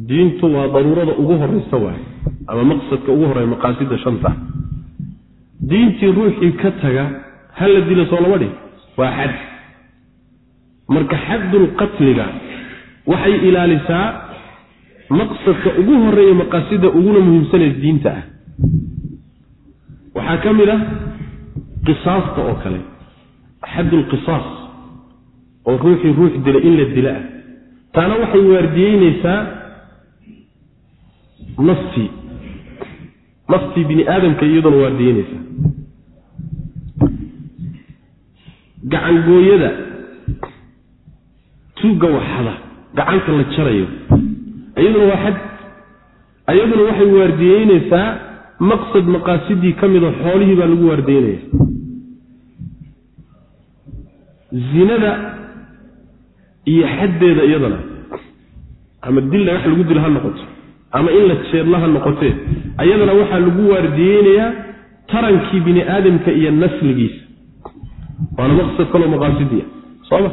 Diintu waa daruurada ugu horeysa waay ama maqsadka ugu horreya maqaasida shanta. Diintii ruuxii ka taga ha la dilo soo lama dhig waa xad marka xaddulqatliga waxay ilaalisaa maqsadka ugu horreeya maqaasida uguna muhiimsanee diinta ah. Waxaa ka mid ah qisaasta oo kale xaddulqisaas oo ruuxii ruux dila in la dila ah. Taana waxay waardiyeyneysaa naftii naftii bini aadamka iyaduna waardiyeyneysaa gacangooyada tuugga waxada gacanta la jarayo. Iyaduna waa xad. Iyaduna waxay waardiyeyneysaa maqsad maqaasidii ka mida xoolihii baa lagu waardiyeynaya. Zinada iyo xaddeeda iyadana ama dil dhagax lagu dilo ha noqoto ama in la jeedla ha noqotee ayadana waxaa lagu waardiyeynayaa tarankii bini aadamka iyo nasligiisa. Waana maqsad kaloo maqaasidiya sooma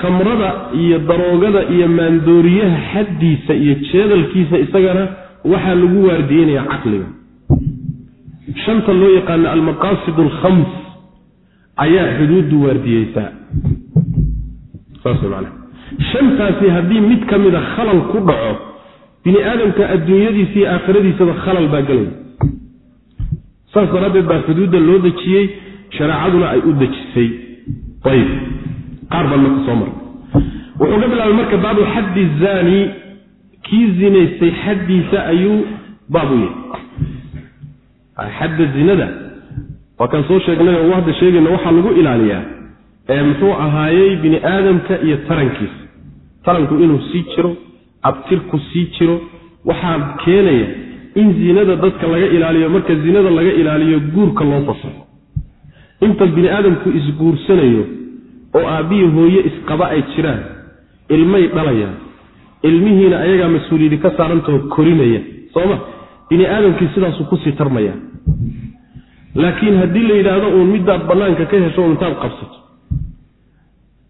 khamrada iyo daroogada iyo maandooriyaha xaddiisa iyo jeedalkiisa isagana waxaa lagu waardiyeynayaa caqliga. Shanta loo yaqaano almaqaasid alkhams ayaa xuduuddu waardiyeysaa saas way macanaha shantaasi haddii mid ka mida khalal ku dhaco bini aadamka adduunyadiisa iyo aakhiradiisaba khalal baa gelaya saas daraaddeed baa xuduudda loo dejiyey shareecaduna ay u dejisay. Ayib qaar baan marka soo marnay wuxuu ka bilaabay marka baabu xaddi zaani kii zinaystay xaddiisa ayuu baab u yahay xadda zinada waa kaan soo sheegnay oo hadda sheegayna waxaa lagu ilaaliyaa ee muxuu ahaayey bini aadamka iyo tarankiisa. Taranku inuu sii jiro abtirku sii jiro waxaa keenaya in zinada dadka laga ilaaliyo marka zinada laga ilaaliyo guurka loo fasaxo inta bini aadamku isguursanayo oo aabbihi hooye isqaba ay jiraan ilmay dhalayaan ilmihiina ayagaa mas'uuliyadi ka saarantao korinaya sooma? Bini aadamkii sidaasuu ku sii tarmaya laakiin haddii la yidhaahdo uun midaad bannaanka ka hesho intaad qabsato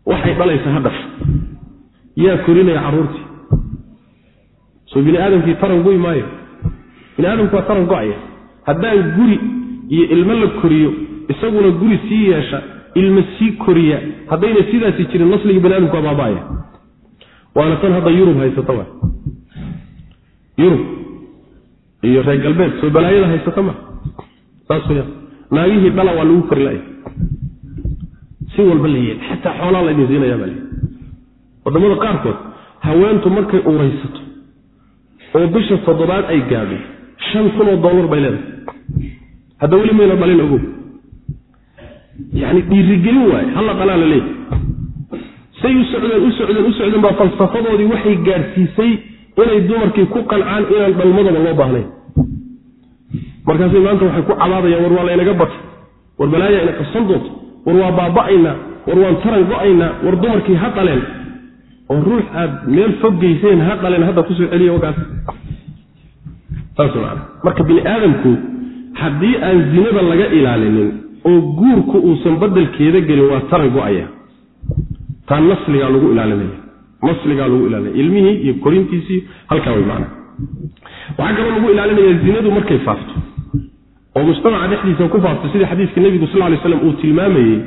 waxay dhalaysa ha yaa korinaya carruurtii soo bini aadamkii taran goy maayo. Bini aadamku waa taran go'aya. Haddaan guri iyo ilmo la koriyo isaguna guri sii yeesha ilmo sii koriya. Haddayna sidaasi jirin nasligii bani adamku waa baaba'aya waana tan hadda yurub haysata wa yurub iyo reer galbeed soo balaayada haysata ma. Saas weyaan naagihii dhala waa lagu kori laya si walba la yeel xataa xoolaa la idin siinayaa baa le waddamada qaarkood haweentu markay uuraysato oo bisha toddobaad ay gaadho shan kun oo dollar bay leedahay. Hadda weli mayna dhalin ogow yani dhiirigelin waaye halla dhalaa la leeyahy say u socdeen u socdeen u socdeen baa falsafadoodii waxay gaadhsiisay inay dumarkii ku qancaan inaan dhalmadaba loo baahnayn. Markaasay maanta waxay ku cabaadayaan war waa laynaga batay war balaaya ina qabsan doonto. War waa baaba'aynaa. War waan taran go'aynaa. War dumarkii ha dhaleen. Oo ruux aad meel fog geyseen ha dhaleen hadda ku soo celiya wagaas. Saas marka bini aadamku haddii aan zinada laga ilaalinin oo guurku uusan badelkeeda gelin waa taran go'aya taa nasligaa lagu ilaalinaya. Nasligaa lagu ilaalinaya. Ilmihii iyo korintiisii halkaa way maana waxaa kaloo lagu ilaalinaya zinadu markay faafto. Oo mujtamaca dhexdiisa ku faafto sidii xadiiska nebigu sal lay slam uu tilmaamayey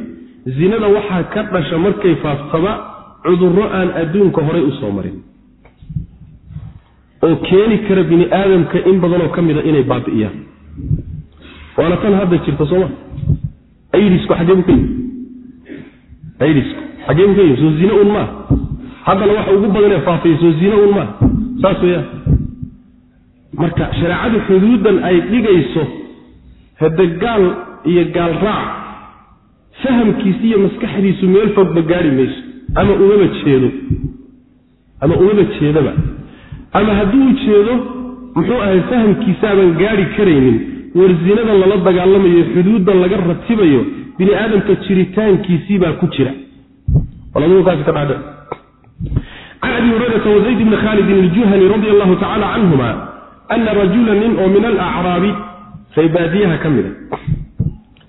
zinada waxaa ka dhasha markay faaftaba cudurro aan adduunka horay u soo marin. Oo keeni kara bini aadamka in badanoo ka mida inay baabi'iyaan waana tan hadda jirta sooma aidisku xageebu ka yimi aidisku xageebu ka yimi soo zine un maa haddana waxa ugu badanee faafaya soo zine un maa saas weeyaan. Marka shareecadu xuduuddan ay dhigayso hade gaal iyo gaal raac iyo maskaxdiisu meel fogba gaari mayso. Ama umaba jeedo. Ama umaba jeedaba. Ama hadduu jeedo muxuu ahay fahamkiisaaban gaari karaynin war zinadan lala dagaalamayo xuduuddan laga ratibayo bini aadamka jiritaankiisiibaa ku jira. Can abi hurayrata wazayd bni khaalidin iljuhani radi allahu tacala canhuma ana rajula nin oo min alacraabi ree baadiyaha ka mida.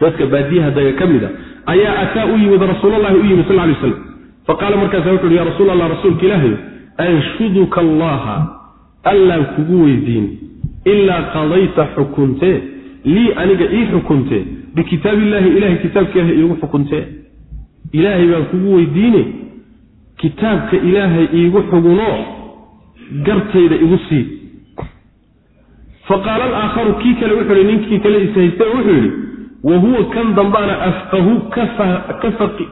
Dadka baadiyaha daga ka mida ayaa ataa u yimid rasuulalahi u yimid sal lay slam faqaala markaasa wuxu uhi ya rasuul allah rasuulka ilaahay anshuduka allaha allaan kugu weydiin ilaa qadayta xukuntee lii aniga ii xukuntee bikitaabillaahi ilahay kitaabka ilahay iigu xukuntee ilaahay baan kugu weydiine kitaabka ilaahay iigu xugunoo gartayda igu sii. Faqaala alaakharu kii kale wuxuu hi ninkii kale ishayste wuxuu yidhi wa huwa kan dambaana afqahu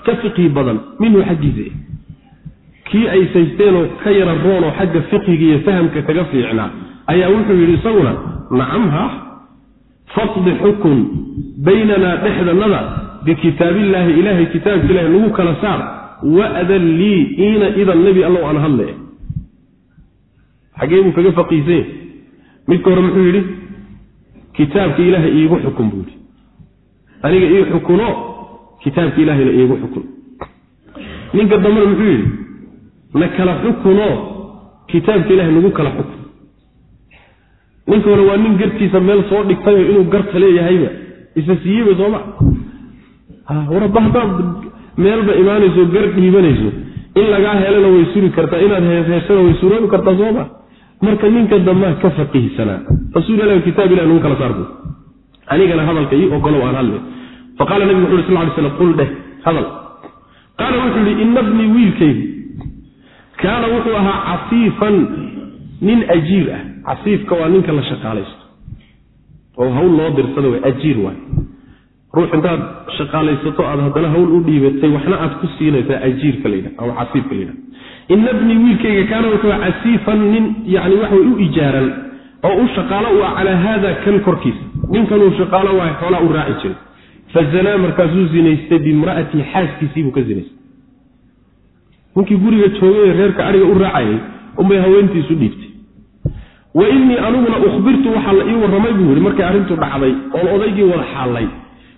ka fiqhi badan minhu xaggiisa. Kii ay saysteenoo ka yara roonoo xagga fiqiga iyo fahamka kaga fiicnaa. Ayaa wuxuu yidhi isaguna nacam faqdi xukun baynanaa dhexdannada bikitaabillaahi ilaahay kitaabka ilahi nagu kala saar wa'dan lii iina idan nebi allow aan hadlaya xagee buu kaga faqiisanya midka hore muxuu yidhi kitaabka ilaahay iigu xukun buu yidhi aniga ii xukuno kitaabka ilaahayna iigu xukun ninka dambena muxuu yidhi na kala xukuno kitaabka ilahay nagu kala xukun hore waa nin gartiisa meel soo dhigtayo inuu garta leeyahayba. Isa siiyeyba sooma waraba haddaad meelba imaanayso gar dhiibanayso in lagaa helana way suri kartaa inaad heeshana way suroobi kartaa sooma marka ninka dambaa ka faqiihsanaa rasuul kitaab ilah nagu kala saarbu anigana hadalka ii ogolow aan hadle faqala nabigu wuxu uri sal ly slam qul dheh hadal. Qaala wuxuu yihi ina bnii wiilkaygu kaana wuxuu ahaa casiifan nin ajiir ah casiifka waa ninka la shaqaalaysto. Oo hawl loo dirsada way ajiir waay. Ruux intaad shaqaalaysato aad haddana hawl u dhiibatay waxna aad ku siinaysaa ajiirka layidha ama casiifka layidha ina bnii wiilkayga kaana wuxuu casiifan nin yani waxaway u ijaaran oo u shaqaalo u ah calaa haada kan korkiisa. Ninkanuu shaqaalo waay xoolaa u raaci jiray. Fazanaa markaasuu zinaystay bimra'atii xaaskiisiibuu ka zinaystay. Ninkii guriga joogay ee reerka ariga u raacayay unbay haweentiisu dhiibtay wa innii aniguna ukhbirtu waxaa la ii warramay buu yihi markay arrintu dhacday oon odaygii wada xaallay.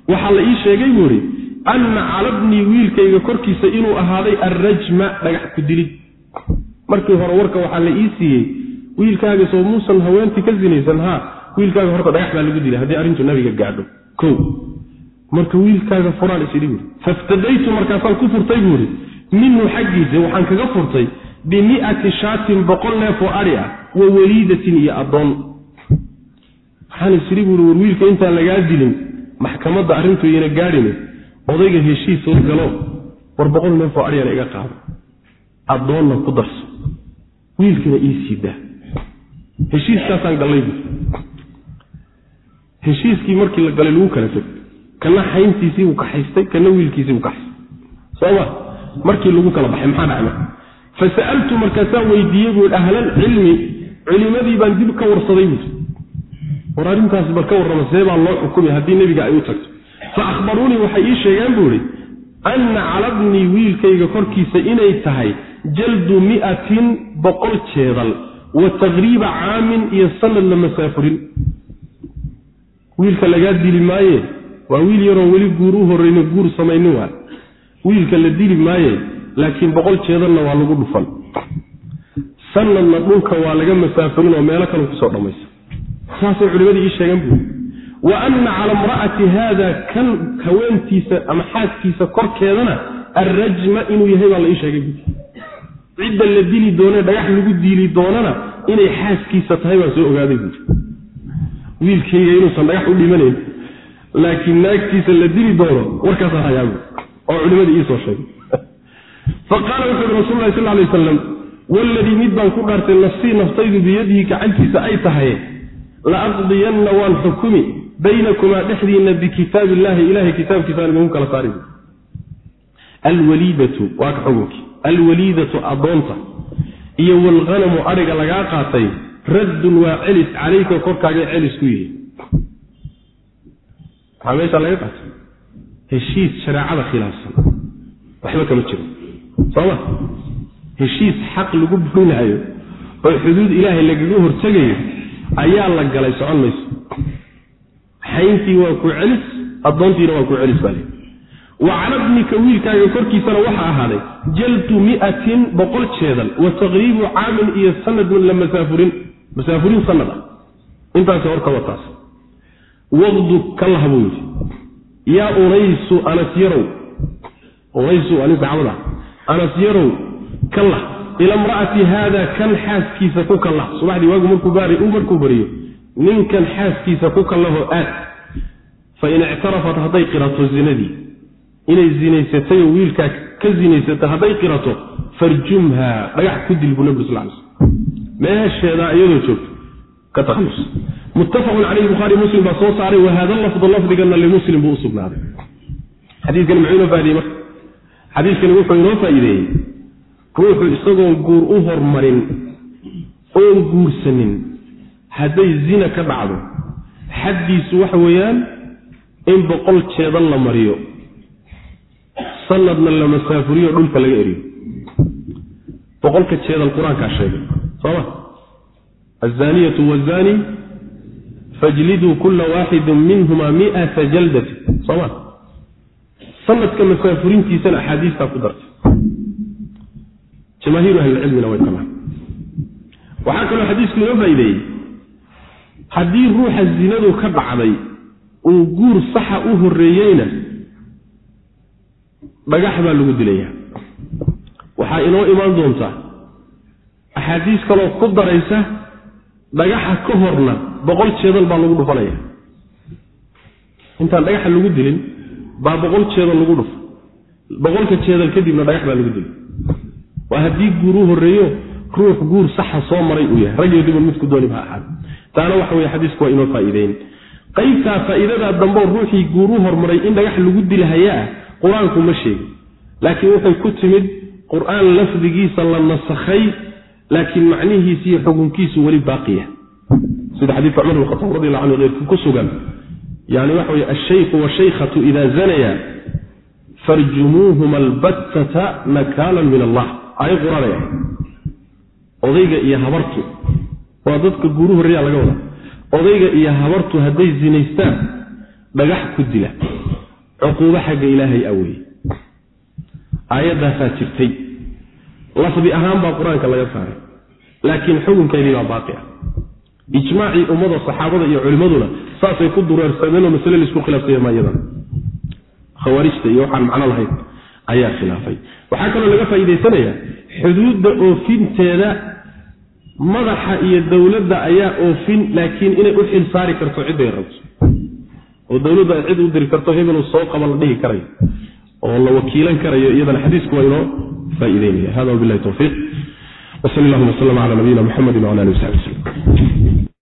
Waxaa la ii sheegay buu idhi anna calabnii wiilkayga korkiisa inuu ahaaday arrajma dhagax ku dilid. Markii hore warka waxaa la ii siiyey wiilkaaga soo muusan haweentii ka sinaysan haa wiilkaaga horta dhagax baa lagu dilay haddii arrintu nabiga gaadho. Ko marka wiilkaaga furaan isidhi buui faftadaytu markaasaan ku furtay buu ihi minhu xaggiisa waxaan kaga furtay bimi'ati shaatin boqol neef oo adhi ah wa waliidatin iyo addoon. Waxaan isidhi buui war wiilka intaan lagaa dilin maxkamadda arrintu iyana gaadhine odayga heshiis soo galo war boqol neef oo adhigana iga qaado. Addoonna ku darso. Wiilkana ii sii daa. Heshiiskaasaan gallay heshiiskii markii la galay lagu kala teg kana xayntiisii buu kaxaystay kana wiilkiisii buu kaxaystay. Sooma markii lagu kala baxay maxaa dhacma fa sa'altu markaasaan weydiiyey buu ahlal cilmi culimadii baan dib ka warsaday buui war arrintaasi bal ka warrama see baa loo xukumay haddii nebiga ay u tagto. Fa akhbaruunii waxay ii sheegeen buu idhi anna calabnii wiilkayga korkiisa inay tahay jaldu mi'atin boqol jeedal wa taqriiba caamin iyo sanad la masaafurin. Wiilka lagaa dili maaye? Waa wiil yaroon weli guur u horreyno guur samaynin waa wiilka la dili maaye laakiin boqol jeedalna waa lagu dhufan sanadna dhulka waa laga masaafurin oo meelo kale ku soo dhammaysa saasay culimadii ii sheegeen buui wa anna cala imra'ati haada kan haweentiisa ama xaaskiisa korkeedana arrajma inuu yahay baa la ii sheegay buui cidda la dili doone dhagax lagu diili doonana inay xaaskiisa tahay baan soo ogaaday buui wiilkayga inuusan dhagax u dhimanayn laakiin naagtiisa la dili doono warkaasaan hayaabu oo culimadii iisoo sheegay. [laughs] Fa qaala wuxuu yihi rasul lahi sal lay wasalam waladii mid baan ku dhaartay nafsii naftaydu biyadihi gacantiisa ay tahay la aqdiyanna waan xukumi baynakumaa dhexdiinna bikitaab illahi ilahay kitaabkiisaan idinku kala saari alwaliidatu waa ka xukunkii. Alwaliidatu addoonta iyo walghanamu adhiga lagaa qaatay raddun waa celis calayka korkaaga celis ku yihi maxaa meeshaa laga qaatay? Heshiis shareecada khilaafsan. Waxba kama jiro. Sooma heshiis xaq lagu burinaayo oo xuduud ilaahay lagaga hortegayo ayaa la galay socon mayso. Xayntii waa ku celis addoontiina waa ku celis baa le wa calabnika wiilkaaga korkiisana waxaa ahaaday jaldu mi'atin boqol jeedal wa taqriibu caamin iyo sanadun la masaafurin. Masaafurin sanad ah. Intaasi horka wataas. Waqdu kalah buu yidhi yaa unaysu anas yarow. Unaysu waa nin saxaabada anas yarow kalah ila imra'ati haada kan xaaskiisa ku kallah subaxdii waagu markuu baari uu markuu bariyo ninkan xaaskiisa ku kallahoo aad. Fa in ictarafat hadday qirato zinadii. Inay zinaysatay oo wiilkaa ka zinaysatay hadday qirato farjumha dhagax ku dil buu nabig sal lay slm meesheedaa iyadoo joogto ka takhallus muttafaqun caleyhi bukhaari muslim baa soo saaray wa hada lafdu lafdigana limuslim buu u sugnaaday. Xadiiskani muxuu inoo faideyey marka? Xadiiskani wuxuu inoo faa'iideeyey ruuxu isagoon guur u hormarin oon guursanin hadday zina ka dhacdo xaddiisu waxa weeyaan in boqol jeedan la mariyo sanadna la masaafuriyo dhulka laga eriyo. Boqolka jeedal qur'aankaa sheegay sooma azaniyatu wazani fajliduu kula waaxidin minhuma miata jaldati sooma sanadka masaafurintiisana axaadiistaa ku dartay jamaahiiru ahlilcilmina way qabaan waxaa kaloo xadiisku inoo faa'ideeyey haddii ruuxa zinadu ka dhacday uu guur saxa u horreeyeyna dhagax baa lagu dilaya waxaa inoo imaan doontaa axaadiis kaloo ku daraysa dhagaxa ka horna boqol jeedal baa lagu dhufanaya intaan dhagaxa lagu dilin baa boqol jeedal lagu dhufo boqolka jeedal kadibna dhagax baa lagu dilay waa haddii guur u horreeyo ruux guur saxa soo maray uu yahay. Rag iyo dumar midku dooniba ha ahaada taana waxa weye xadiisku waa inoo faa'iideyn qaybtaa faa'iidadaa dambeo ruuxii guur u hormaray in dhagax lagu dilahayaa qur'aanku ma sheegin. Laakiin waxay ku timid qur'aan lafdigiisa la nasakhay laakiin macnihiisi iyo xukunkiisu weli baaqiya sida xadiidka cumar bin khataab radi allahu canhu keyrku ku sugan. Yani waxa weye alshaykhu washaykhatu ida zanaya farjumuuhuma albattata nakaalan min allah aaya qur'aanay ahay odayga iyo habartu. Waa dadka guuru horreeyaa laga wadaa. Odayga iyo habartu hadday zinaystaan dhagax ku dila. Cuquubo xagga ilaahay a weye aayaddaasaa jirtay. Lafdi ahaan baa qur'aanka laga saaray. Laakiin xukunkeedii baa baaqi ah. Ijmaacii ummada saxaabada iyo culimmaduna saasay ku dureersadeenoo masale la isku khilaafsaya ma iyadana khawaarijta iyo waxaan macno lahayn ayaa khilaafay waxaa kaloo laga faa'iidaysanayaa xuduudda oofinteeda madaxa iyo dowladda ayaa oofin laakiin inay u xil saari karto cidday rabto. Oo dowladdu ay cid u diri karto hebelu soo qaba la dhihi karayo oo la wakiilan karayo iyadana xadiisku waa inoo faa'iideynaya hada wabilahi towfiiq allahuma wslm cala nabiyina muxamedi wala ali w saxbi wslm